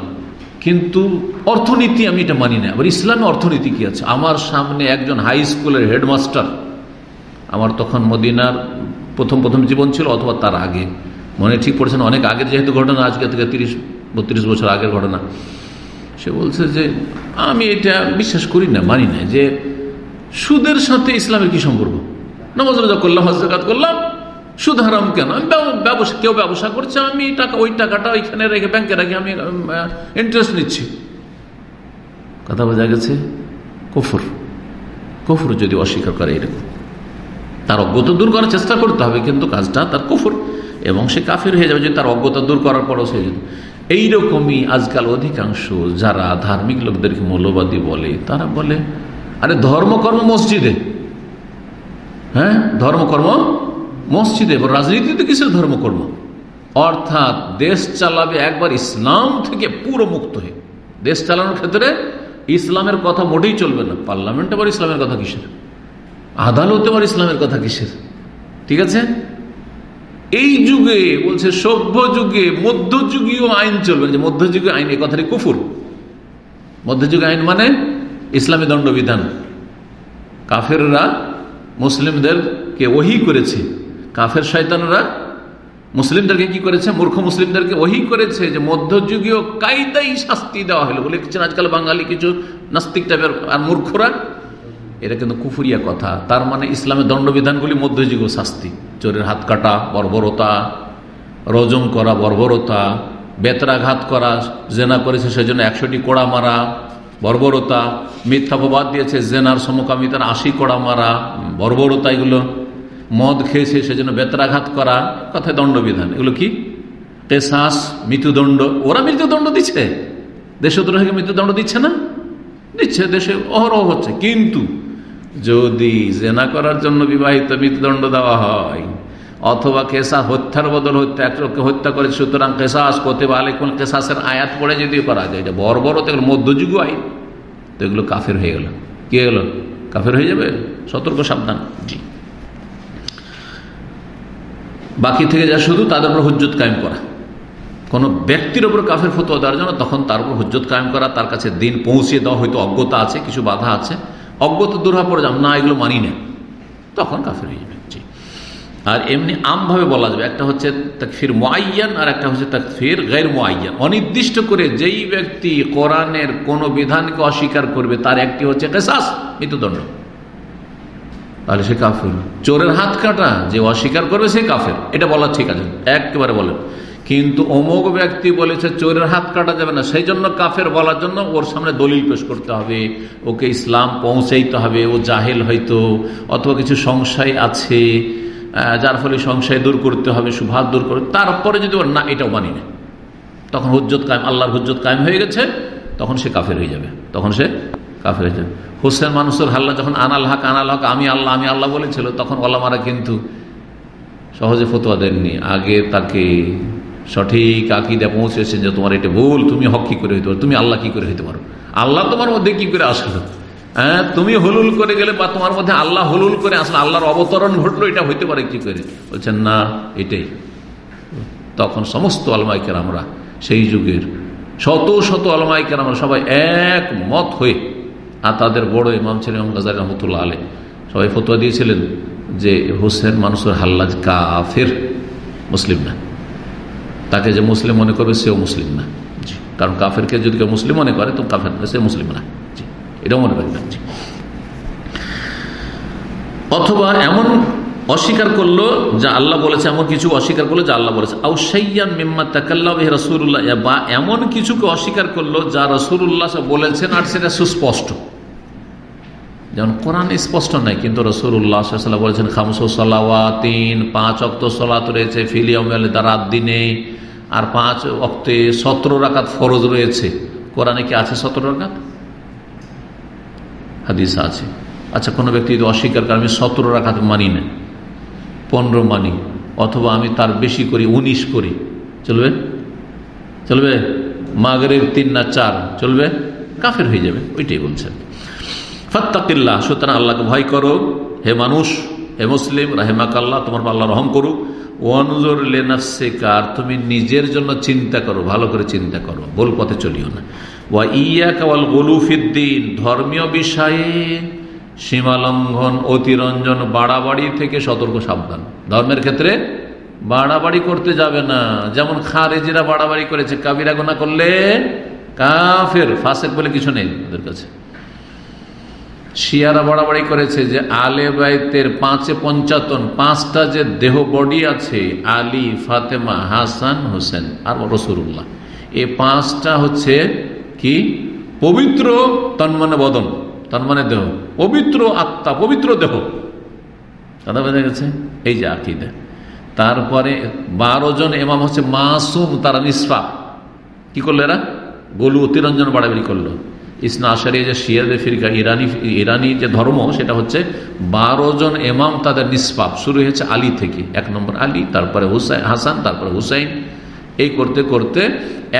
কিন্তু অর্থনীতি আমি এটা মানি না। আবার ইসলামে অর্থনীতি কি আছে? আমার সামনে একজন হাই স্কুলের হেডমাস্টার, আমার তখন মদিনার প্রথম প্রথম জীবন ছিল, অথবা তার আগে। মনে ঠিক পড়ছে না অনেক আগের যেহেতু ঘটনা, আজকে থেকে তিরিশ, বত্রিশ বছর আগের ঘটনা। সে বলছে যে, আমি এটা বিশ্বাস করি না, মানি না, যে সুদের সাথে ইসলামের কি সম্পর্ক? নামাজ রোজা করলাম হজাকাত করলাম, সুদ হারাম কেন? ব্যবসা কেউ ব্যবসা করছে, আমি টাকা ওই টাকাটা ওইখানে রেখে ব্যাংকে রেখে আমি ইন্টারেস্ট নিচ্ছি। কথা বোঝা গেছে? কফর। কফর যদি অস্বীকার করে এরকম, তার অজ্ঞতা দূর করার চেষ্টা করতে হবে, কিন্তু কাজটা তার কফর। এবং সে কাফের হয়ে যাবে যদি তার অজ্ঞতা দূর করার পরও সে এইরকমই আজকাল অধিকাংশ যারা ধার্মিক লোকদেরকে মৌলবাদী বলে, তারা বলে, আরে ধর্মকর্ম মসজিদে। হ্যাঁ? ধর্মকর্ম মসজিদে রাজনীতিতে কিসের ধর্মকর্ম অর্থাৎ দেশ চালাবে একবার ইসলাম থেকে পুরো মুক্ত হয়ে। দেশ চালানোর ক্ষেত্রে ইসলামের কথা মোটেই চলবে না। পার্লামেন্টে আবার ইসলামের কথা কিসের? আদালতে আবার ইসলামের কথা কিসের? ঠিক আছে? এই যুগে, বলছে, সভ্য যুগে মধ্যযুগীয় আইন চলবে। যে মধ্যযুগীয় আইন এই কথাটি কুফুর। মধ্যযুগীয় আইন মানে ইসলামী দণ্ডবিধান। কাফেররা মুসলিমদেরকে ওহি করেছে। কাফের শয়তানরা মুসলিমদেরকে কি করেছে? মূর্খ মুসলিমদেরকে ওহি করেছে যে মধ্যযুগীয় কায়দাই শাস্তি দেওয়া হলো বলে লিখছেন আজকাল বাঙালি কিছু নাস্তিক টাইপের আর মূর্খরা। এটা কিন্তু কুফুরিয়া কথা। তার মানে ইসলামের দণ্ডবিধানগুলি মধ্যযুগীয় শাস্তি। চোরের হাত কাটা, বর্বরতা। রজম করা, বর্বরতা। বেতরাঘাত করা, জেনা করেছে সেজন্য একশোটি কোড়া মারা, বর্বরতা। মিথ্যাপবাদ দিয়েছে জেনার সমকামিতার আশি কোড়া মারা, বর্বরতা এগুলো। মদ খেয়েছে সেজন্য বেতরাঘাত করা, কথায় দণ্ডবিধান। এগুলো কি? কেসাস মৃত্যুদণ্ড। ওরা মৃত্যুদণ্ড দিচ্ছে। দেশদ্রোহীকে মৃত্যুদণ্ড দিচ্ছে না? দিচ্ছে, দেশে অহরহ হচ্ছে। কিন্তু যদি জেনা করার জন্য বিবাহিত মৃত্যুদণ্ড দেওয়া হয়, অথবা কেসা হত্যার বদল হত্যা হত্যা করে, সুতরাং কেসাস করতে পারলে কোন কেসাসের আয়াত পড়ে যদি করা যায়, এটা বড় বড় তো মধ্যযুগ আইন। তো এগুলো কাফের হয়ে গেল। কি গেল কাফের হয়ে যাবে? সতর্ক, সাবধান। জি। বাকি থেকে যা শুধু তাদের উপর হুজ্জত কায়েম করা। কোনো ব্যক্তির ওপর কাফের ফতোয়া দেওয়ার জন্য তখন তার উপর হুজ্জত কায়েম করা, তার কাছে দিন পৌঁছিয়ে দেওয়া, হয়তো অজ্ঞতা আছে, কিছু বাধা আছে। অজ্ঞতা দূর হওয়া পরে না, এগুলো মানি না তখন কাফের হয়ে যাবে। জি। আর এমনি আমভাবে বলা যাবে, একটা হচ্ছে তাকফির মোয়াইয়ান আর একটা হচ্ছে তাকফির গैर মোয়াইয়ান অনির্দিষ্ট করে যেই ব্যক্তি কোরআনের কোনো বিধানকে অস্বীকার করবে, তার একটি হচ্ছে কেসাস, মৃত্যুদণ্ড। তাহলে সে কাফের। চোরের হাত কাটা, যে অস্বীকার করবে সে কাফের। এটা বলা ঠিক আছে। একেবারে বলেন। কিন্তু অমুক ব্যক্তি বলেছে, চোরের হাত কাটা যাবে না। সেই জন্য কাফের বলার জন্য ওর সামনে দলিল পেশ করতে হবে। ওকে ইসলাম পৌঁছাইতে হবে, ও জাহেল হয়তো, অথবা কিছু সংশয় আছে যার ফলে সংশয় দূর করতে হবে, সুভাত দূর করতে তারপরে যদি ওর না, এটাও মানি না। তখন হুজ্জত কায়েম, আল্লাহর হুজ্জত কায়েম হয়ে গেছে, তখন সে কাফের হয়ে যাবে। তখন সে কাফের হয়ে যাবে। হোসেন মানুষের হাল্লা যখন আনাল হক আনাল হক, আমি আল্লাহ আমি আল্লাহ বলেছিল, তখন ওলামারা কিন্তু সহজে ফতোয়া দেননি। আগে তাকে সঠিক আকিদা পৌঁছেছেন যে তোমার এটা ভুল, তুমি হক কি করে হইতে পারো? তুমি আল্লাহ কি করে হইতে পারো? আল্লাহ তোমার মধ্যে কি করে আসলো? হ্যাঁ তুমি হলুল করে গেলে বা তোমার মধ্যে আল্লাহ হলুল করে আসলে আল্লাহর অবতরণ ঘটলো, এটা হইতে পারে কি করে? বলছেন, না, এটাই। তখন সমস্ত আলমাইকের আমরা সেই যুগের শত শত আলমাইকের আমরা সবাই এক মত হয়ে, আর তাদের বড় ইমাম ছিলেন গাজার রহমতুল্লাহ আলে সবাই ফতোয়া দিয়েছিলেন যে হোসেন মানুষের হাল্লাজ কাফের, মুসলিম না। তাকে যে মুসলিম মনে করবে সেও মুসলিম না। কারণ কাফেরকে যদি কেউ মুসলিম মনে করে, তো কাফের সে মুসলিম না। এটাও মনে রাখবেন অথবা এমন অস্বীকার করল যা আল্লাহ বলেছে, এমন কিছু অস্বীকার করল যা আল্লাহ বলেছে আউসাইয়ান মিম্মা তাকাল্লাহ রসুল্লাহ বা এমন কিছুকে অস্বীকার করল যা রসুল্লাহ বলেছেন, আর সেটা সুস্পষ্ট। যেমন কোরআন স্পষ্ট নাই, কিন্তু রসুল্লাহ বলেছেন, খামসো তিন পাঁচ অক্ত সলাত রয়েছে ফিলিয়মেল রাত দিনে, আর পাঁচ অক্তে সতেরো রাকাত ফরজ রয়েছে। কোরআনে কি আছে সতেরো রাকাত? হাদিস আছে। আচ্ছা কোনো ব্যক্তি যদি অস্বীকার করে, আমি সতেরো রাখাত মানি না, পনেরো মানি, অথবা আমি তার বেশি করি, উনিশ করি চলবে? চলবে? মাগরের তিন না চার, চলবে? কাফের হয়ে যাবে, ওইটাই বলছেন। ফাত্তাকিল্লাহ, সুতরাং আল্লাহকে ভয় করো। হে মানুষ, হে মুসলিম রাহেমাক আল্লাহ তোমার আল্লাহ রহম করুক। ওয়ানজোর লেনাফসেকার তুমি নিজের জন্য চিন্তা করো, ভালো করে চিন্তা করো, ভুল পথে চলিও না। ওয়া ইয়া কাওয়াল গলুফিদ্দিন ধর্মীয় বিষয়ে সীমালঙ্ঘন, অতিরঞ্জন, বাড়াবাড়ি থেকে সতর্ক, সাবধান। ধর্মের ক্ষেত্রে বাড়াবাড়ি করতে যাবে না। যেমন খারেজিরা বাড়াবাড়ি করেছে কাবিরা গোনা করলে কাফের, ফাসেক বলে কিছু নেই ওদের কাছে। শিয়ারা বাড়াবাড়ি করেছে যে আলে বাইতের পাঁচে পঞ্চাতন, পাঁচটা যে দেহ বডি আছে, আলী, ফাতেমা, হাসান, হোসেন আর রসুল্লাহ এই পাঁচটা হচ্ছে কি? পবিত্র তন্মানে বদন তন্মানে দেহ। পবিত্র আত্মা, পবিত্র দেহ। কথা বোঝা গেছে? এই যে আকিদা। তারপরে বারো জন এমাম হচ্ছে মাসুম, তারা নিষ্পা কি করল এরা? গলু অতিরঞ্জন বাড়াবাড়ি করল। ইসনা আশারি যে শিয়াদের ফিরকা, ইরানি ইরানি যে ধর্ম, সেটা হচ্ছে বারো জন এমাম তাদের নিষ্পাপ। শুরু হয়েছে আলী থেকে। এক নম্বর আলী, তারপরে হুসাইন, হাসান, তারপরে হুসাইন। এই করতে করতে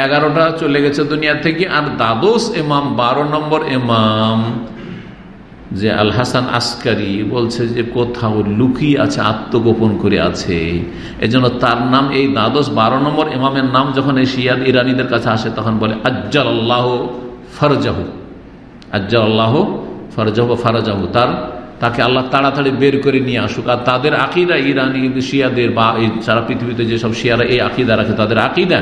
এগারোটা চলে গেছে দুনিয়া থেকে। আর দ্বাদশ এমাম বারো নম্বর এমাম যে আল হাসান আসকারি বলছে যে কোথাও লুকিয়ে আছে, আত্মগোপন করে আছে। এজন্য তার নাম, এই দ্বাদশ, বারো নম্বর এমামের নাম যখন এই শিয়াদ ইরানিদের কাছে আসে, তখন বলে আজ্জাল আল্লাহ ফরজাহু। আজ্জাল আল্লাহ ফরজাহু। তার, তাকে আল্লাহ তাড়াতাড়ি বের করে নিয়ে আসুক। আর তাদের আকিদা ইরানি, শিয়াদের বা এই সারা পৃথিবীতে যেসব শিয়ারা এই আকিদা রাখে, তাদের আকিদা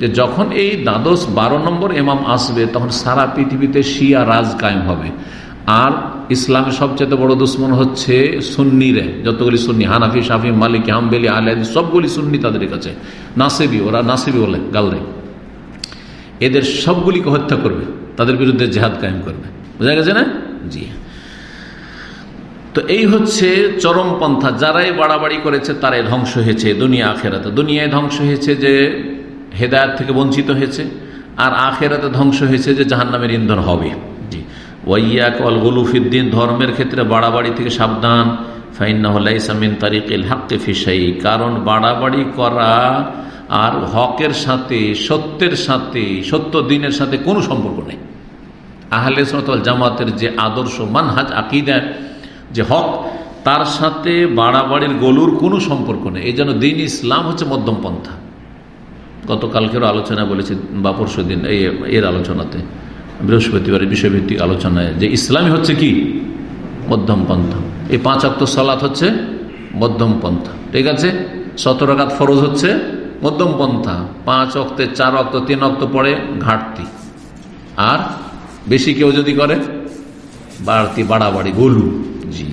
যে যখন এই দ্বাদশ বারো নম্বর এমাম আসবে, তখন সারা পৃথিবীতে শিয়া রাজ কায়েম হবে। আর ইসলামের সবচেয়ে বড় দুশ্মন হচ্ছে সুন্নিরে, যতগুলি সুন্নি, হানাফি, শাফি, মালিক, হামবেলি আলেদ সবগুলি সুন্নি তাদের কাছে। নাসেবি, ওরা নাসেবি বলে, গাল এদের সবগুলিকে হত্যা করবে। তাদের বিরুদ্ধে জেহাদ কায়েম করবে। বোঝা গেছে না? জি। তো এই হচ্ছে চরমপন্থা যারাই বাড়াবাড়ি করেছে, তারাই ধ্বংস হয়েছে দুনিয়া আখেরাতে। দুনিয়ায় ধ্বংস হয়েছে যে হেদায়ত থেকে বঞ্চিত হয়েছে, আর আখেরাতে ধ্বংস হয়েছে যে জাহান্নামের ইন্ধন হবে। জি। ওয়াইয়াক অল গুলুফিদ্দিন ধর্মের ক্ষেত্রে বাড়াবাড়ি থেকে সাবধান। ফাইনামিন তারিকিল হাক্কে ফিসাই কারণ বাড়াবাড়ি করা আর হকের সাথে, সত্যের সাথে, সত্য দিনের সাথে কোনো সম্পর্ক নেই। আহলে সতল জামাতের যে আদর্শ মানহাজ, আকিদা, যে হক, তার সাথে বাড়াবাড়ির গলুর কোনো সম্পর্ক নেই। এই জন্য দিন ইসলাম হচ্ছে মধ্যম পন্থা। গতকালকেরও আলোচনা বলেছি বা পরশু দিন এই এর আলোচনাতে, বৃহস্পতিবারের বিষয়ভিত্তিক আলোচনায় যে ইসলামী হচ্ছে কি? মধ্যম পন্থা। এই পাঁচ অক্ত সালাত হচ্ছে মধ্যম পন্থা। ঠিক আছে? সতেরো ফরজ হচ্ছে মধ্যম পন্থা, পাঁচ অক্তে চার অক্ত, তিন অক্ত পড়ে ঘাটতি। আর বেশি কেউ যদি করে, বাড়তি বাড়াবাড়ি, গলু। জি।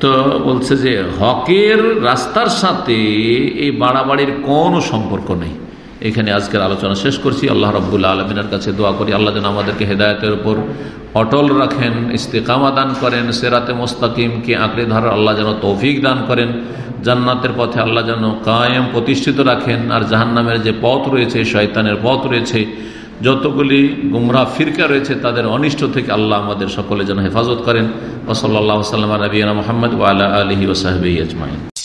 তো বলছে যে, হকের রাস্তার সাথে এই বাড়াবাড়ির কোনো সম্পর্ক নেই। এখানে আজকের আলোচনা শেষ করছি। আল্লাহ রব্বুল্লা আলমিনের কাছে দোয়া করি, আল্লাহ যেন আমাদেরকে হেদায়তের উপর অটল রাখেন, ইস্তেকামা দান করেন, সেরাতে মোস্তাকিমকে আঁকড়ে ধরার আল্লাহ যেন তৌফিক দান করেন, জান্নাতের পথে আল্লাহ যেন কায়েম প্রতিষ্ঠিত রাখেন, আর জাহান্নামের যে পথ রয়েছে, শয়তানের পথ রয়েছে, যতগুলি গুমরা ফিরকা রয়েছে, তাদের অনিষ্ট থেকে আল্লাহ আমাদের সকলে যেন হেফাজত করেন। ওসল্লা সাল্লাম নবীনা মোহাম্মদ ওয়ালা আলহি ওসাহবি আজমাইন।